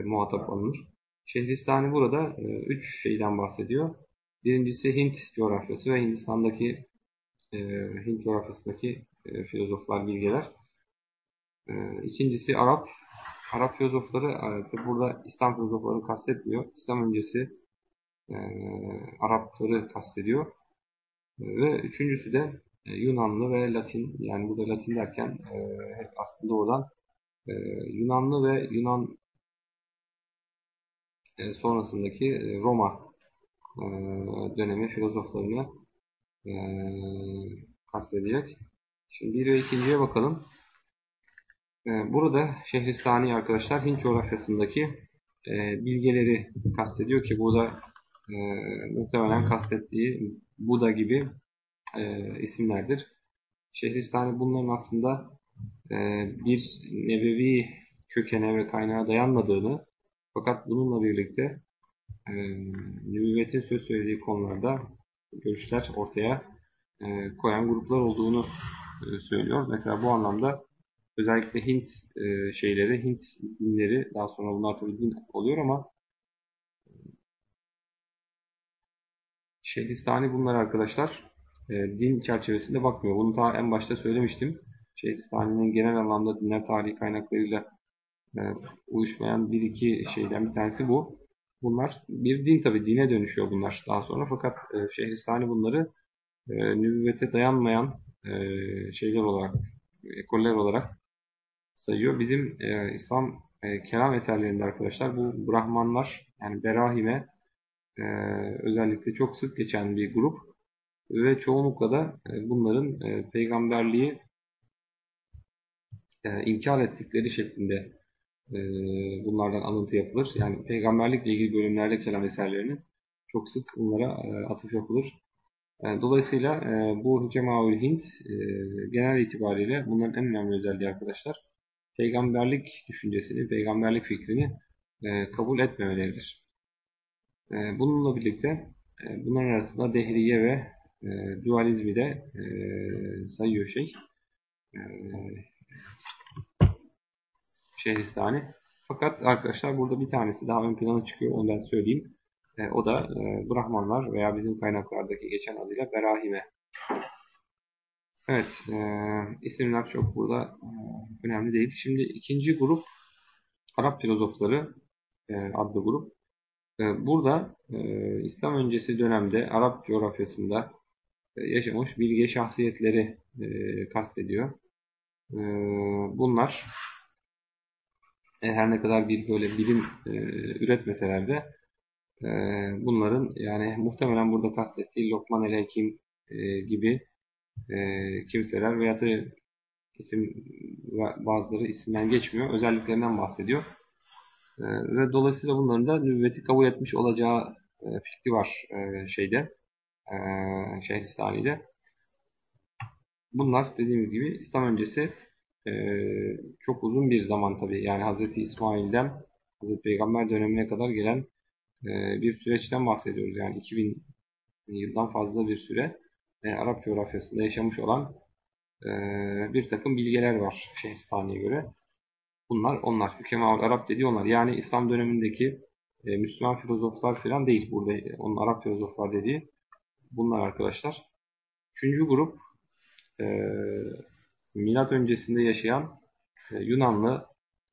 muhatap alınır. Şehristani burada üç şeyden bahsediyor. Birincisi Hint coğrafyası ve Hindistan'daki e, Hint coğrafyasındaki e, filozoflar, bilgeler. E, ikincisi Arap. Arap filozofları e, burada İslam filozoflarını kastetmiyor. İslam öncesi e, Arapları kastediyor. E, ve üçüncüsü de e, Yunanlı ve Latin. Yani burada Latin derken e, aslında oradan e, Yunanlı ve Yunan e, sonrasındaki e, Roma e, dönemi filozoflarını e, kastedecek. Şimdi bir ve ikinciye bakalım. E, burada Şehristani arkadaşlar Hint coğrafyasındaki bilgeleri kastediyor ki burada muhtemelen kastettiği Buda gibi isimlerdir. Şehristani bunların aslında bir nebevi kökene ve kaynağa dayanmadığını fakat bununla birlikte e, nübüvvetin söz söylediği konularda görüşler ortaya e, koyan gruplar olduğunu e, söylüyor. Mesela bu anlamda özellikle Hint e, şeyleri, Hint dinleri daha sonra bunlar tabii din oluyor ama Şehristani bunlar arkadaşlar e, din çerçevesinde bakmıyor. Bunu daha en başta söylemiştim. Şehristani'nin genel anlamda dinler tarihi kaynaklarıyla e, uyuşmayan bir iki şeyden bir tanesi bu. Bunlar bir din tabi dine dönüşüyor bunlar daha sonra fakat e, Şehristani bunları e, nübüvvete dayanmayan e, şeyler olarak ekoller olarak sayıyor. Bizim e, İslam e, kelam eserlerinde arkadaşlar bu Brahmanlar yani Berahime e, özellikle çok sık geçen bir grup ve çoğunlukla da e, bunların e, peygamberliği e, inkar ettikleri şeklinde e, bunlardan alıntı yapılır. Yani peygamberlikle ilgili bölümlerde kelam eserlerinin çok sık bunlara e, atıf yapılır. E, dolayısıyla e, bu Hükemaül Hint e, genel itibariyle bunların en önemli özelliği arkadaşlar peygamberlik düşüncesini, peygamberlik fikrini kabul etmemeleridir. Bununla birlikte e, bunların arasında dehriye ve dualizmi de sayıyor şey. Şehristani. Fakat arkadaşlar burada bir tanesi daha ön plana çıkıyor. Onu ben söyleyeyim. E, o da e, Brahmanlar veya bizim kaynaklardaki geçen adıyla Berahime. Evet, e, isimler çok burada e, önemli değil. Şimdi ikinci grup Arap filozofları e, adlı grup. E, burada e, İslam öncesi dönemde Arap coğrafyasında e, yaşamış bilge şahsiyetleri e, kastediyor. E, bunlar her ne kadar bir böyle bilim e, üretmeseler de e, bunların yani muhtemelen burada kastettiği Lokman el Hekim e, gibi e, kimseler veya da isim bazıları isimden geçmiyor. Özelliklerinden bahsediyor. E, ve dolayısıyla bunların da nübüvveti kabul etmiş olacağı e, fikri var e, şeyde e, Şehristani'de. Bunlar dediğimiz gibi İslam öncesi e, çok uzun bir zaman tabi. Yani Hz. İsmail'den Hz. Peygamber dönemine kadar gelen e, bir süreçten bahsediyoruz. Yani 2000 yıldan fazla bir süre e, Arap coğrafyasında yaşamış olan e, bir takım bilgeler var Şehristani'ye göre. Bunlar onlar. Hükemaul Arap dediği onlar. Yani İslam dönemindeki Müslüman filozoflar falan değil burada. Onun Arap filozoflar dediği. Bunlar arkadaşlar. Üçüncü grup milat öncesinde yaşayan e, Yunanlı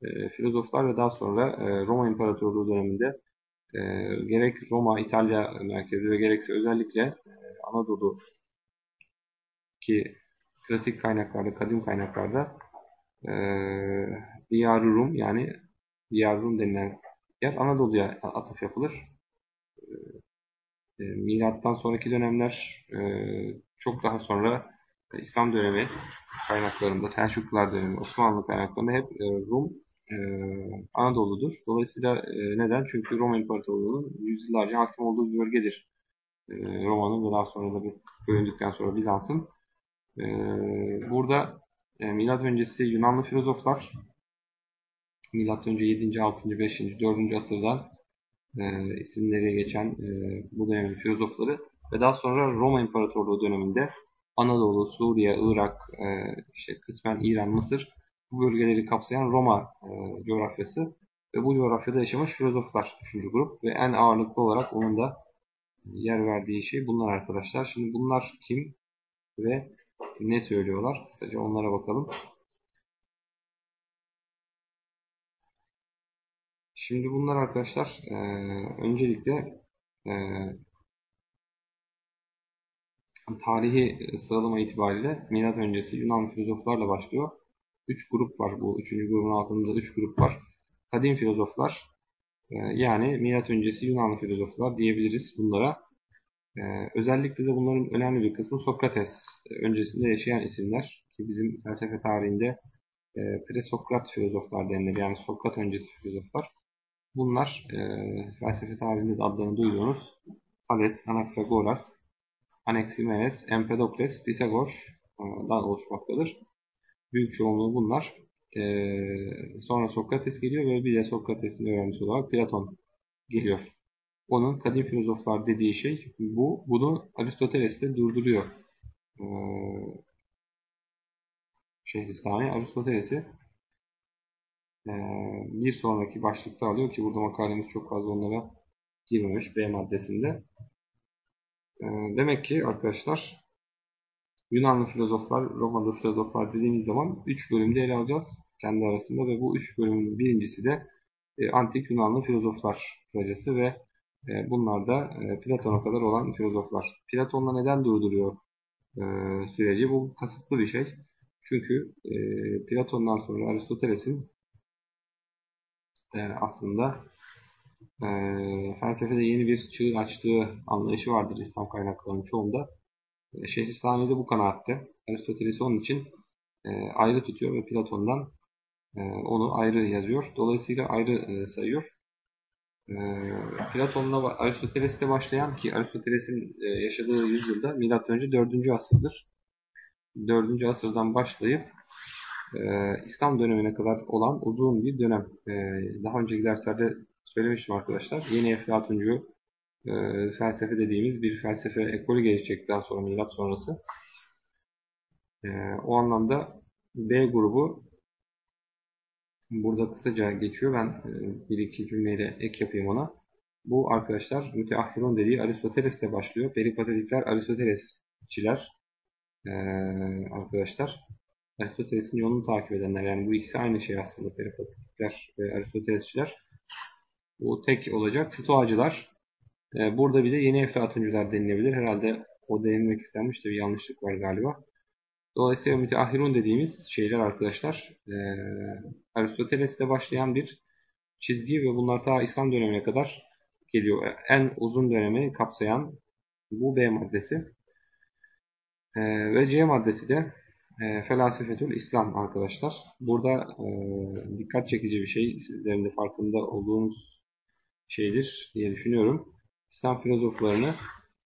e, filozoflar ve daha sonra e, Roma İmparatorluğu döneminde e, gerek Roma, İtalya merkezi ve gerekse özellikle e, Anadolu ki klasik kaynaklarda, kadim kaynaklarda e, Diyar Rum yani Diyar Rum denilen yer Anadolu'ya atıf yapılır. E, milattan sonraki dönemler e, çok daha sonra İslam dönemi kaynaklarında, Selçuklular dönemi, Osmanlı kaynaklarında hep e, Rum e, Anadolu'dur. Dolayısıyla e, neden? Çünkü Roma İmparatorluğu'nun yüzyıllarca hakim olduğu bir bölgedir. Roma'nın ve daha sonra da bir bölündükten sonra Bizans'ın. Burada e, milat öncesi Yunanlı filozoflar milat önce 7. 6. 5. 4. asırdan e, isimleri geçen e, bu dönemin filozofları ve daha sonra Roma İmparatorluğu döneminde Anadolu, Suriye, Irak, e, işte kısmen İran, Mısır bu bölgeleri kapsayan Roma e, coğrafyası ve bu coğrafyada yaşamış filozoflar 3. grup ve en ağırlıklı olarak onun da yer verdiği şey bunlar arkadaşlar. Şimdi bunlar kim ve ne söylüyorlar? Kısaca onlara bakalım. Şimdi bunlar arkadaşlar e, öncelikle e, tarihi sıralama itibariyle milat öncesi Yunan filozoflarla başlıyor. Üç grup var. Bu üçüncü grubun altında üç grup var. Kadim filozoflar e, yani milat öncesi Yunanlı filozoflar diyebiliriz bunlara. E, özellikle de bunların önemli bir kısmı Sokrates e, öncesinde yaşayan isimler ki bizim felsefe tarihinde e, pre-Sokrat filozoflar denilir. Yani Sokrat öncesi filozoflar. Bunlar e, felsefe tarihinde de adlarını duyduğunuz Thales, Anaxagoras, Anaximenes, Empedokles, Pisagor'dan oluşmaktadır. Büyük çoğunluğu bunlar. Ee, sonra Sokrates geliyor ve bir de Sokrates'in öğrencisi olarak Platon geliyor. Onun kadim filozoflar dediği şey bu. Bunu Aristoteles de durduruyor. Ee, Şehrisani Aristoteles'i e, bir sonraki başlıkta alıyor ki burada makalemiz çok fazla onlara girmemiş B maddesinde. E, demek ki arkadaşlar Yunanlı filozoflar, Romalı filozoflar dediğimiz zaman 3 bölümde ele alacağız kendi arasında ve bu 3 bölümün birincisi de e, antik Yunanlı filozoflar projesi ve e, bunlar da e, Platon'a kadar olan filozoflar. Platon'la neden durduruyor süreci? Bu kasıtlı bir şey. Çünkü Platon'dan sonra Aristoteles'in aslında e, felsefede yeni bir çığ açtığı anlayışı vardır İslam kaynaklarının çoğunda. E, Şehristani de bu kanaatte. Aristoteles onun için e, ayrı tutuyor ve Platon'dan e, onu ayrı yazıyor. Dolayısıyla ayrı e, sayıyor. E, Platon'la Aristoteles'te başlayan ki Aristoteles'in e, yaşadığı yüzyılda M.Ö. 4. asırdır. 4. asırdan başlayıp e, İslam dönemine kadar olan uzun bir dönem. E, daha önceki derslerde söylemiştim arkadaşlar. Yeni Eflatuncu e, felsefe dediğimiz bir felsefe ekolü gelişecekten sonra milat sonrası. E, o anlamda B grubu burada kısaca geçiyor. Ben e, bir iki cümleyle ek yapayım ona. Bu arkadaşlar müteahhirun dediği Aristoteles'te başlıyor. Peripatetikler Aristotelesçiler e, arkadaşlar. Aristoteles'in yolunu takip edenler. Yani bu ikisi aynı şey aslında. Peripatetikler ve Aristotelesçiler. Bu tek olacak. Stoacılar ee, burada bir de yeni eflatuncular denilebilir. Herhalde o denilmek istenmiş de bir yanlışlık var galiba. Dolayısıyla müteahhirun dediğimiz şeyler arkadaşlar e, Aristoteles'te başlayan bir çizgi ve bunlar ta İslam dönemine kadar geliyor. En uzun dönemi kapsayan bu B maddesi. E, ve C maddesi de e, Felasifetül İslam arkadaşlar. Burada e, dikkat çekici bir şey sizlerin de farkında olduğunuz şeydir diye düşünüyorum. İslam filozoflarını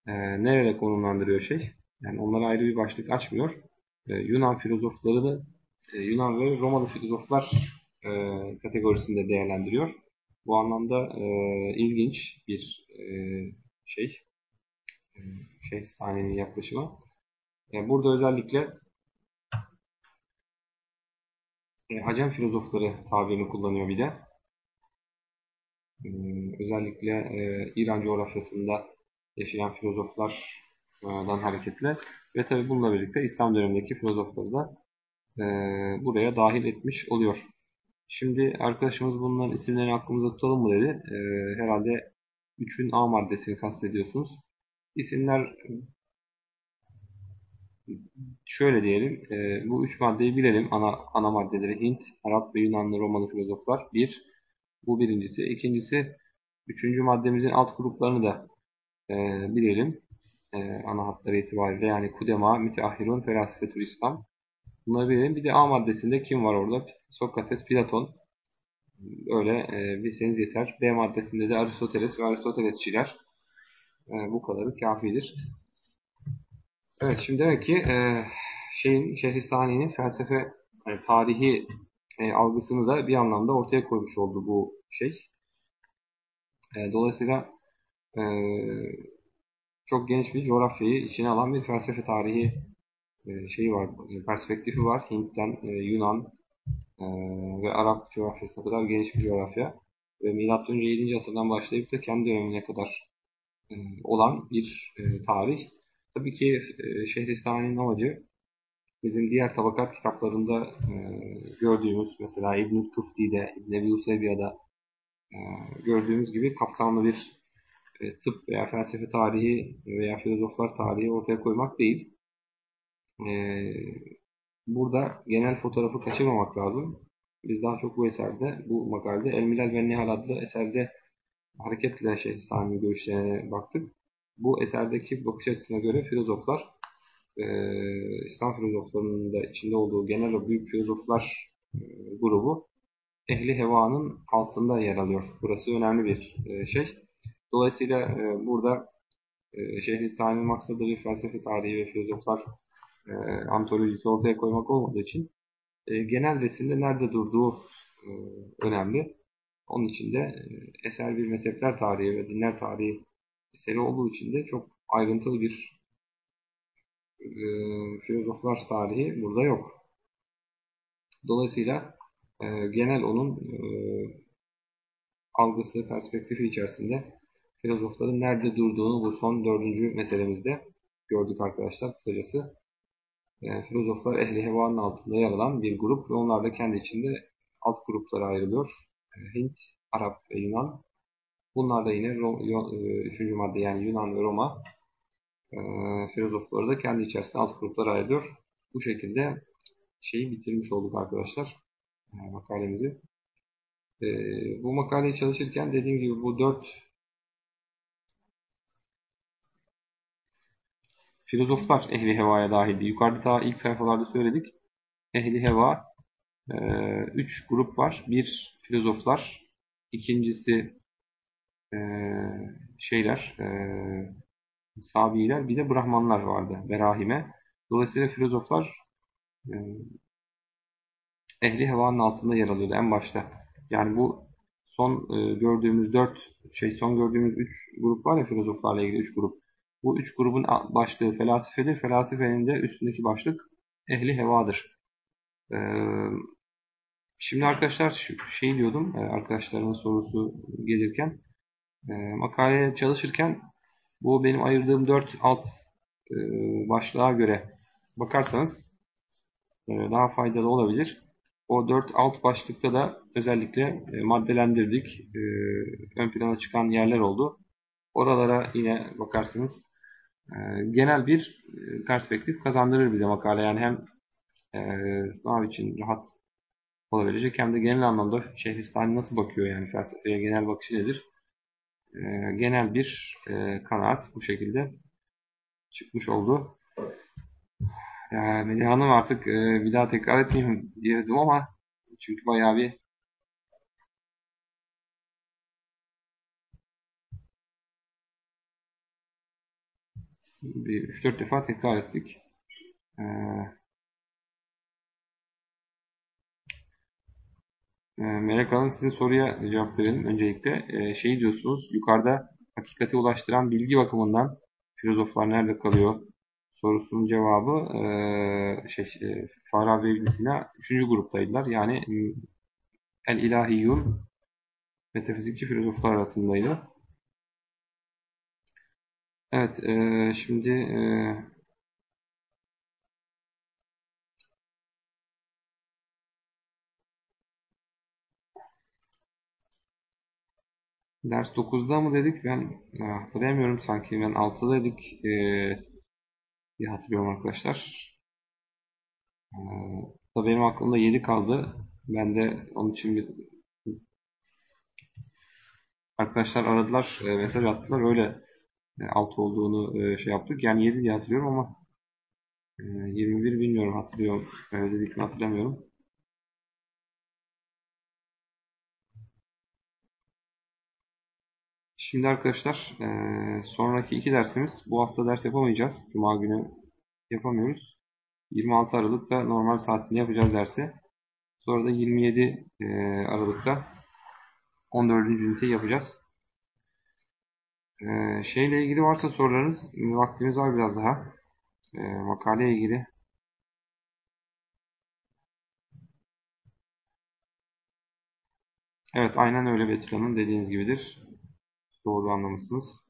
e, nerede konumlandırıyor şey? Yani onlara ayrı bir başlık açmıyor. E, Yunan filozoflarını e, Yunan ve Romalı filozoflar e, kategorisinde değerlendiriyor. Bu anlamda e, ilginç bir e, şey. E, şey sahnenin yaklaşımı. E, burada özellikle e, Acem filozofları tabirini kullanıyor bir de. Ee, özellikle e, İran coğrafyasında yaşayan filozoflardan hareketle ve tabi bununla birlikte İslam dönemindeki filozofları da e, buraya dahil etmiş oluyor. Şimdi arkadaşımız bunların isimlerini aklımıza tutalım mı dedi. E, herhalde 3'ün A maddesini kastediyorsunuz. İsimler şöyle diyelim. E, bu üç maddeyi bilelim. Ana, ana maddeleri Hint, Arap ve Yunanlı Romalı filozoflar. Bir, bu birincisi. İkincisi, üçüncü maddemizin alt gruplarını da e, bilelim. E, ana hatları itibariyle yani Kudema, Müteahhirun, Felasifetül İslam. Bunları bilelim. Bir de A maddesinde kim var orada? Sokrates, Platon. Öyle e, bilseniz yeter. B maddesinde de Aristoteles ve Aristotelesçiler. E, bu kadarı kafidir. Evet şimdi demek ki e, şeyin Şehristani'nin felsefe yani tarihi e, algısını da bir anlamda ortaya koymuş oldu bu şey. E, dolayısıyla e, çok geniş bir coğrafyayı içine alan bir felsefe tarihi e, şeyi var, perspektifi var. Hint'ten e, Yunan e, ve Arap coğrafyasına kadar geniş bir coğrafya. Ve M.Ö. 7. asırdan başlayıp da kendi dönemine kadar e, olan bir e, tarih. Tabii ki e, Şehristani'nin amacı bizim diğer tabakat kitaplarında e, gördüğümüz mesela İbn-i Tufti'de, İbn-i e, gördüğümüz gibi kapsamlı bir e, tıp veya felsefe tarihi veya filozoflar tarihi ortaya koymak değil. E, burada genel fotoğrafı kaçırmamak lazım. Biz daha çok bu eserde, bu makalede El Milal ve Nihal adlı eserde hareketle Şehristani görüşlerine baktık bu eserdeki bakış açısına göre filozoflar e, İslam filozoflarının da içinde olduğu genel o büyük filozoflar e, grubu ehli hevanın altında yer alıyor. Burası önemli bir e, şey. Dolayısıyla e, burada e, Şehristani'nin maksadı bir felsefe tarihi ve filozoflar e, antolojisi ortaya koymak olmadığı için e, genel resimde nerede durduğu e, önemli. Onun için de e, eser bir mezhepler tarihi ve dinler tarihi eseri olduğu için de çok ayrıntılı bir e, filozoflar tarihi burada yok. Dolayısıyla e, genel onun e, algısı, perspektifi içerisinde filozofların nerede durduğunu bu son dördüncü meselemizde gördük arkadaşlar kısacası. E, filozoflar ehli hevanın altında yer alan bir grup ve onlar da kendi içinde alt gruplara ayrılıyor. E, Hint, Arap ve Yunan Bunlar da yine e, üçüncü madde yani Yunan ve Roma e, filozofları da kendi içerisinde alt gruplara ayırıyor. Bu şekilde şeyi bitirmiş olduk arkadaşlar e, makalemizi. E, bu makaleyi çalışırken dediğim gibi bu dört filozoflar ehli hevaya dahildi. Yukarıda ta ilk sayfalarda söyledik. Ehli heva e, üç grup var. Bir filozoflar, ikincisi e, şeyler, e, Sabiler, bir de Brahmanlar vardı, Berahime. Dolayısıyla filozoflar e, ehli hevanın altında yer alıyordu en başta. Yani bu son e, gördüğümüz dört, şey son gördüğümüz üç grup var ya filozoflarla ilgili üç grup. Bu üç grubun başlığı felsefedir. Felsefenin de üstündeki başlık ehli hevadır. Ee, şimdi arkadaşlar şey diyordum, e, arkadaşlarımın sorusu gelirken e, makaleye çalışırken bu benim ayırdığım dört alt e, başlığa göre bakarsanız e, daha faydalı olabilir. O dört alt başlıkta da özellikle e, maddelendirdik. E, ön plana çıkan yerler oldu. Oralara yine bakarsanız e, genel bir e, perspektif kazandırır bize makale. Yani hem e, sınav için rahat olabilecek hem de genel anlamda Şehristani nasıl bakıyor yani felsefeye genel bakışı nedir? E, genel bir e, kanaat bu şekilde çıkmış oldu. Yani Melih Hanım artık e, bir daha tekrar etmeyeyim diyordum ama çünkü bayağı bir bir 3-4 defa tekrar ettik. Ee, Ee, Melek Hanım size soruya cevap verelim öncelikle. E, şey diyorsunuz, yukarıda hakikate ulaştıran bilgi bakımından filozoflar nerede kalıyor sorusunun cevabı e, şey, e, Farabi ibn Sina 3. gruptaydılar. Yani El İlahiyun metafizikçi filozoflar arasındaydı. Evet, e, şimdi e, Ders 9'da mı dedik? Ben e, hatırlayamıyorum sanki. Ben 6'da dedik e, diye hatırlıyorum arkadaşlar. E, da benim aklımda 7 kaldı. Ben de onun için bir arkadaşlar aradılar, e, mesaj attılar. Öyle e, 6 olduğunu e, şey yaptık. Yani 7 diye hatırlıyorum ama e, 21 bilmiyorum hatırlıyorum. Öyle dedik mi hatırlamıyorum. Şimdi arkadaşlar e, sonraki iki dersimiz bu hafta ders yapamayacağız. Cuma günü yapamıyoruz. 26 Aralık'ta normal saatinde yapacağız dersi. Sonra da 27 e, Aralık'ta 14. üniteyi yapacağız. E, şeyle ilgili varsa sorularınız vaktimiz var biraz daha. E, makale ilgili. Evet aynen öyle Betül Hanım dediğiniz gibidir. Doğru anlamışsınız.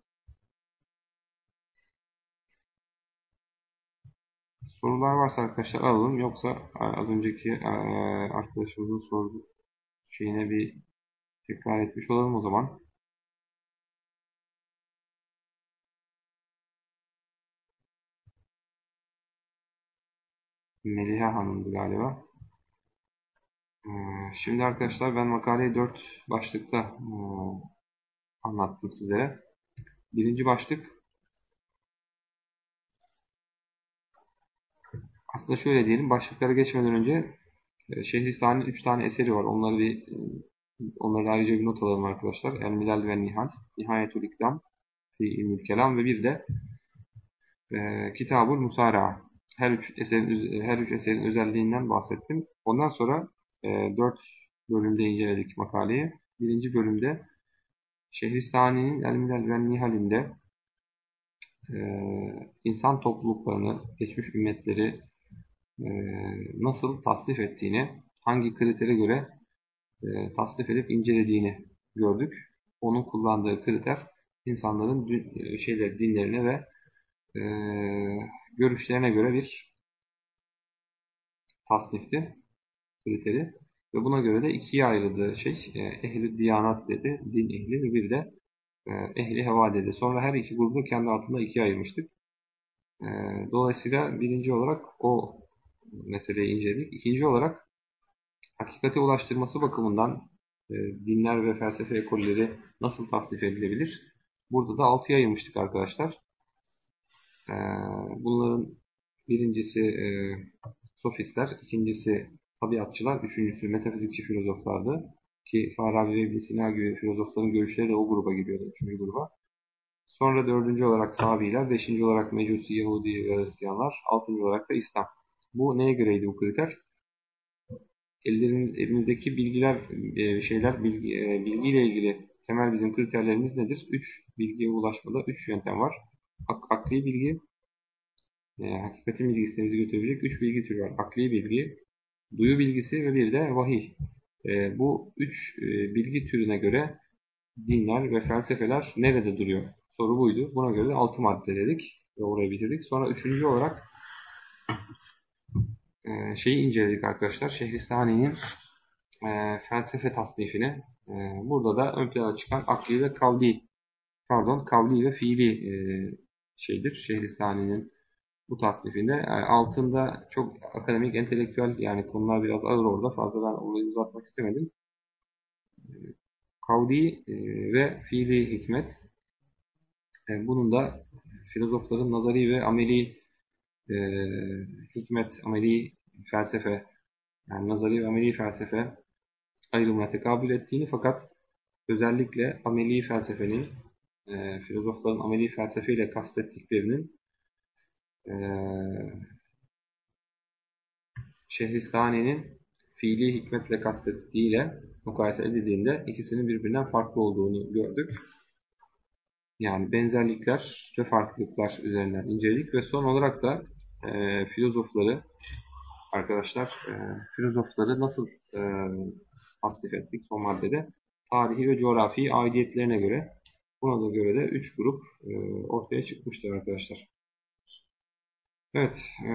Sorular varsa arkadaşlar alalım. Yoksa az önceki arkadaşımızın sorduğu şeyine bir tekrar etmiş olalım o zaman. Meliha Hanım'dı galiba. Şimdi arkadaşlar ben makaleyi 4 başlıkta anlattım sizlere. Birinci başlık aslında şöyle diyelim başlıklara geçmeden önce e, Şehristani'nin 3 tane eseri var. Onları bir e, onları ayrıca bir not alalım arkadaşlar. El Milal ve Nihal, Nihayetül İkram, Fi Kelam ve bir de e, Kitabul Musara. Her üç eserin her üç eserin özelliğinden bahsettim. Ondan sonra e, 4 bölümde inceledik makaleyi. Birinci bölümde Şehristani'nin El-Milal ve Nihal'inde e, insan topluluklarını, geçmiş ümmetleri e, nasıl tasnif ettiğini, hangi kritere göre e, tasnif edip incelediğini gördük. Onun kullandığı kriter insanların dün, şeyler, dinlerine ve e, görüşlerine göre bir tasnifti kriteri. Ve buna göre de ikiye ayrıldığı şey e, ehli diyanat dedi, din ehli ve bir de e, ehli heva dedi. Sonra her iki grubu kendi altında ikiye ayırmıştık. E, dolayısıyla birinci olarak o meseleyi inceledik. İkinci olarak hakikate ulaştırması bakımından dinler ve felsefe ekolleri nasıl tasnif edilebilir? Burada da altıya ayırmıştık arkadaşlar. Bunların birincisi sofistler, ikincisi tabiatçılar, üçüncüsü metafizikçi filozoflardı. Ki Farabi ve ibn Sina gibi filozofların görüşleri de o gruba giriyordu, üçüncü gruba. Sonra dördüncü olarak Sabiler, beşinci olarak Mecusi, Yahudi ve Hristiyanlar, altıncı olarak da İslam. Bu neye göreydi bu kriter? Elimizdeki bilgiler, e, şeyler, bilgi, e, bilgiyle ilgili temel bizim kriterlerimiz nedir? Üç bilgiye ulaşmada üç yöntem var. Ak akli bilgi, e, hakikatin bilgisine bizi götürecek üç bilgi türü var. Akli bilgi, duyu bilgisi ve bir de vahiy. E, bu üç e, bilgi türüne göre dinler ve felsefeler nerede duruyor? Soru buydu. Buna göre de altı madde dedik ve orayı bitirdik. Sonra üçüncü olarak e, şeyi inceledik arkadaşlar. Şehristani'nin e, felsefe tasnifini. E, burada da ön plana çıkan akli ve kavli pardon kavli ve fiili e, şeydir. Şehristani'nin bu tasnifinde. Yani altında çok akademik, entelektüel yani konular biraz ağır orada. Fazla ben olayı uzatmak istemedim. Kavli e, ve fiili hikmet. E, bunun da filozofların nazari ve ameli e, hikmet, ameli felsefe, yani nazari ve ameli felsefe ayrımına tekabül ettiğini fakat özellikle ameli felsefenin, filozofların ameli felsefeyle kastettiklerinin ee, Şehristani'nin fiili hikmetle kastettiğiyle mukayese edildiğinde ikisinin birbirinden farklı olduğunu gördük. Yani benzerlikler ve farklılıklar üzerinden inceledik ve son olarak da e, filozofları arkadaşlar e, filozofları nasıl e, tasnif ettik son maddede? Tarihi ve coğrafi aidiyetlerine göre buna da göre de 3 grup e, ortaya çıkmıştır arkadaşlar. Evet. E,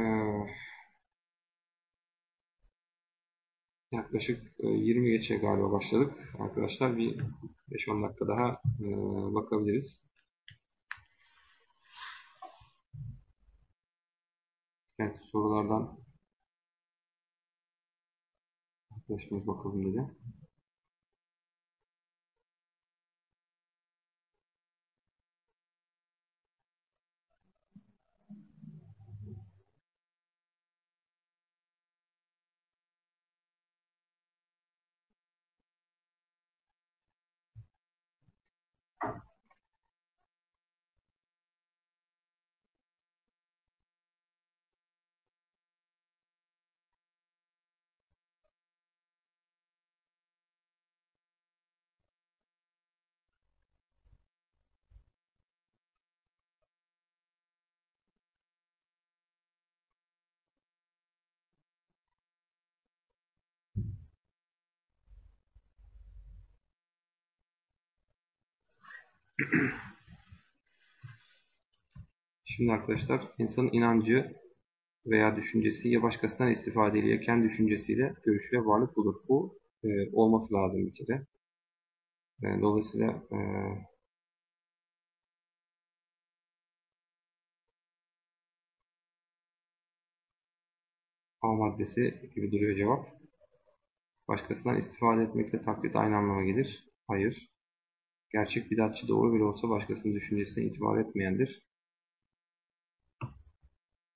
Yaklaşık 20 e, geçe galiba başladık. Arkadaşlar bir 5-10 dakika daha e, bakabiliriz. Evet sorulardan arkadaşımız bakalım dedi. Şimdi arkadaşlar insanın inancı veya düşüncesi ya başkasından istifade ya kendi düşüncesiyle görüşüyle varlık bulur. Bu e, olması lazım bir kere. E, dolayısıyla e, A maddesi gibi duruyor cevap. Başkasından istifade etmekle taklit aynı anlama gelir. Hayır. Gerçek bidatçı doğru bile olsa başkasının düşüncesine itibar etmeyendir.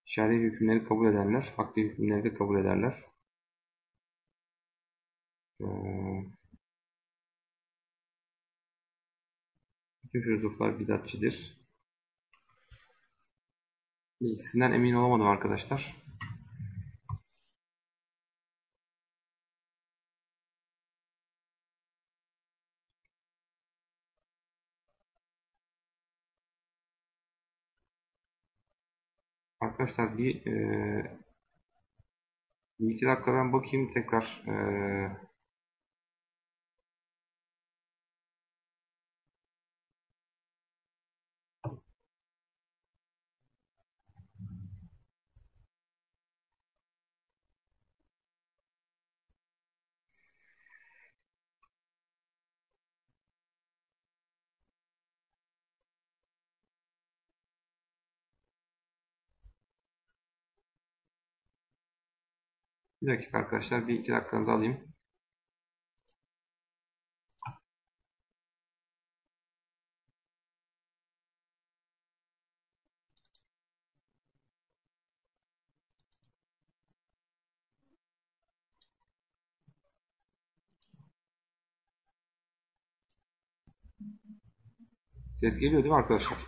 Şer'i hükümleri kabul edenler, akli hükümleri de kabul ederler. Ee, bütün filozoflar bidatçidir. İkisinden emin olamadım arkadaşlar. Arkadaşlar bir, e, bir iki dakika ben bakayım tekrar e, Bir dakika arkadaşlar. Bir iki dakikanızı alayım. Ses geliyor değil mi arkadaşlar?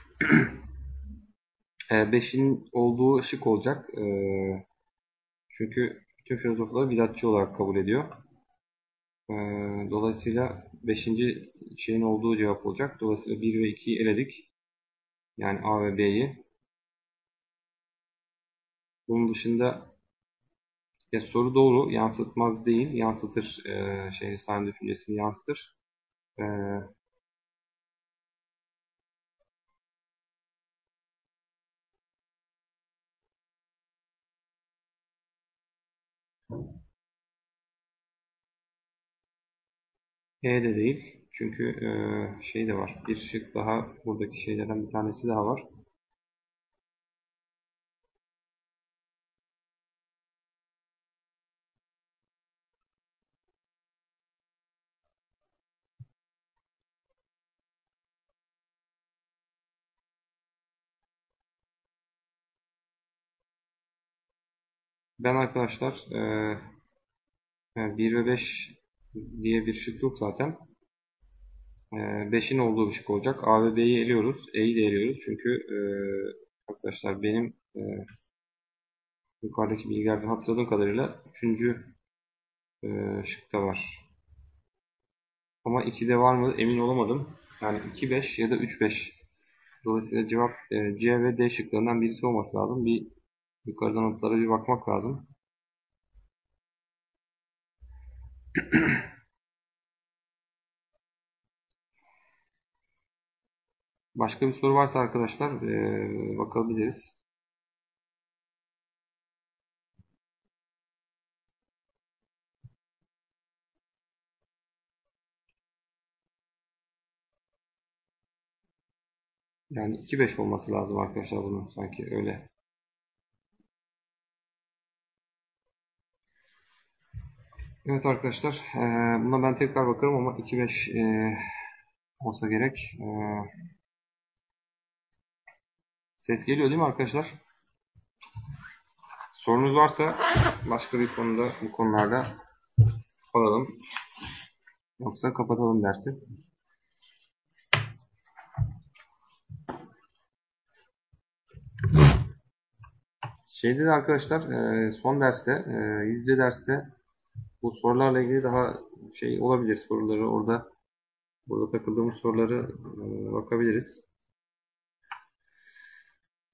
5'in e, olduğu şık olacak. E, çünkü tüm filozofları bidatçı olarak kabul ediyor. Ee, dolayısıyla 5. şeyin olduğu cevap olacak. Dolayısıyla 1 ve 2'yi eledik. Yani A ve B'yi. Bunun dışında ya soru doğru, yansıtmaz değil, yansıtır. E, Şehristan düşüncesini yansıtır. E, E de değil. Çünkü e, şey de var. Bir şık daha buradaki şeylerden bir tanesi daha var. Ben arkadaşlar e, 1 ve 5 diye bir şık yok zaten. 5'in ee, olduğu bir şık olacak. A ve B'yi eliyoruz. E'yi de eliyoruz. Çünkü e, arkadaşlar benim e, yukarıdaki bilgilerde hatırladığım kadarıyla 3. E, şıkta var. Ama 2'de var mı emin olamadım. Yani 2-5 ya da 3-5. Dolayısıyla cevap e, C ve D şıklarından birisi olması lazım. Bir yukarıdan notlara bir bakmak lazım. Başka bir soru varsa arkadaşlar ee, bakabiliriz. Yani 2-5 olması lazım arkadaşlar bunun sanki öyle. Evet arkadaşlar, e, buna ben tekrar bakarım ama 2.5 e, olsa gerek. E, ses geliyor değil mi arkadaşlar? Sorunuz varsa başka bir konuda bu konularda alalım. Yoksa kapatalım dersi. Şeyde de arkadaşlar e, son derste, e, yüzde derste bu sorularla ilgili daha şey olabilir soruları orada burada takıldığımız soruları bakabiliriz.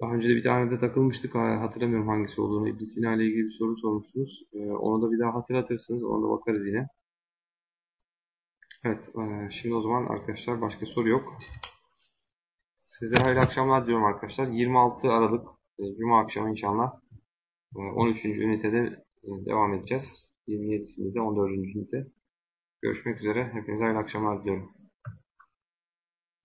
Daha önce de bir tane de takılmıştık. Hatırlamıyorum hangisi olduğunu. İbn Sina ile ilgili bir soru sormuştunuz. Onu da bir daha hatırlatırsınız. Ona da bakarız yine. Evet. Şimdi o zaman arkadaşlar başka soru yok. Size hayırlı akşamlar diyorum arkadaşlar. 26 Aralık Cuma akşamı inşallah 13. ünitede devam edeceğiz. 27'sinde de 14. ünite. Görüşmek üzere. Hepinize hayırlı akşamlar diliyorum.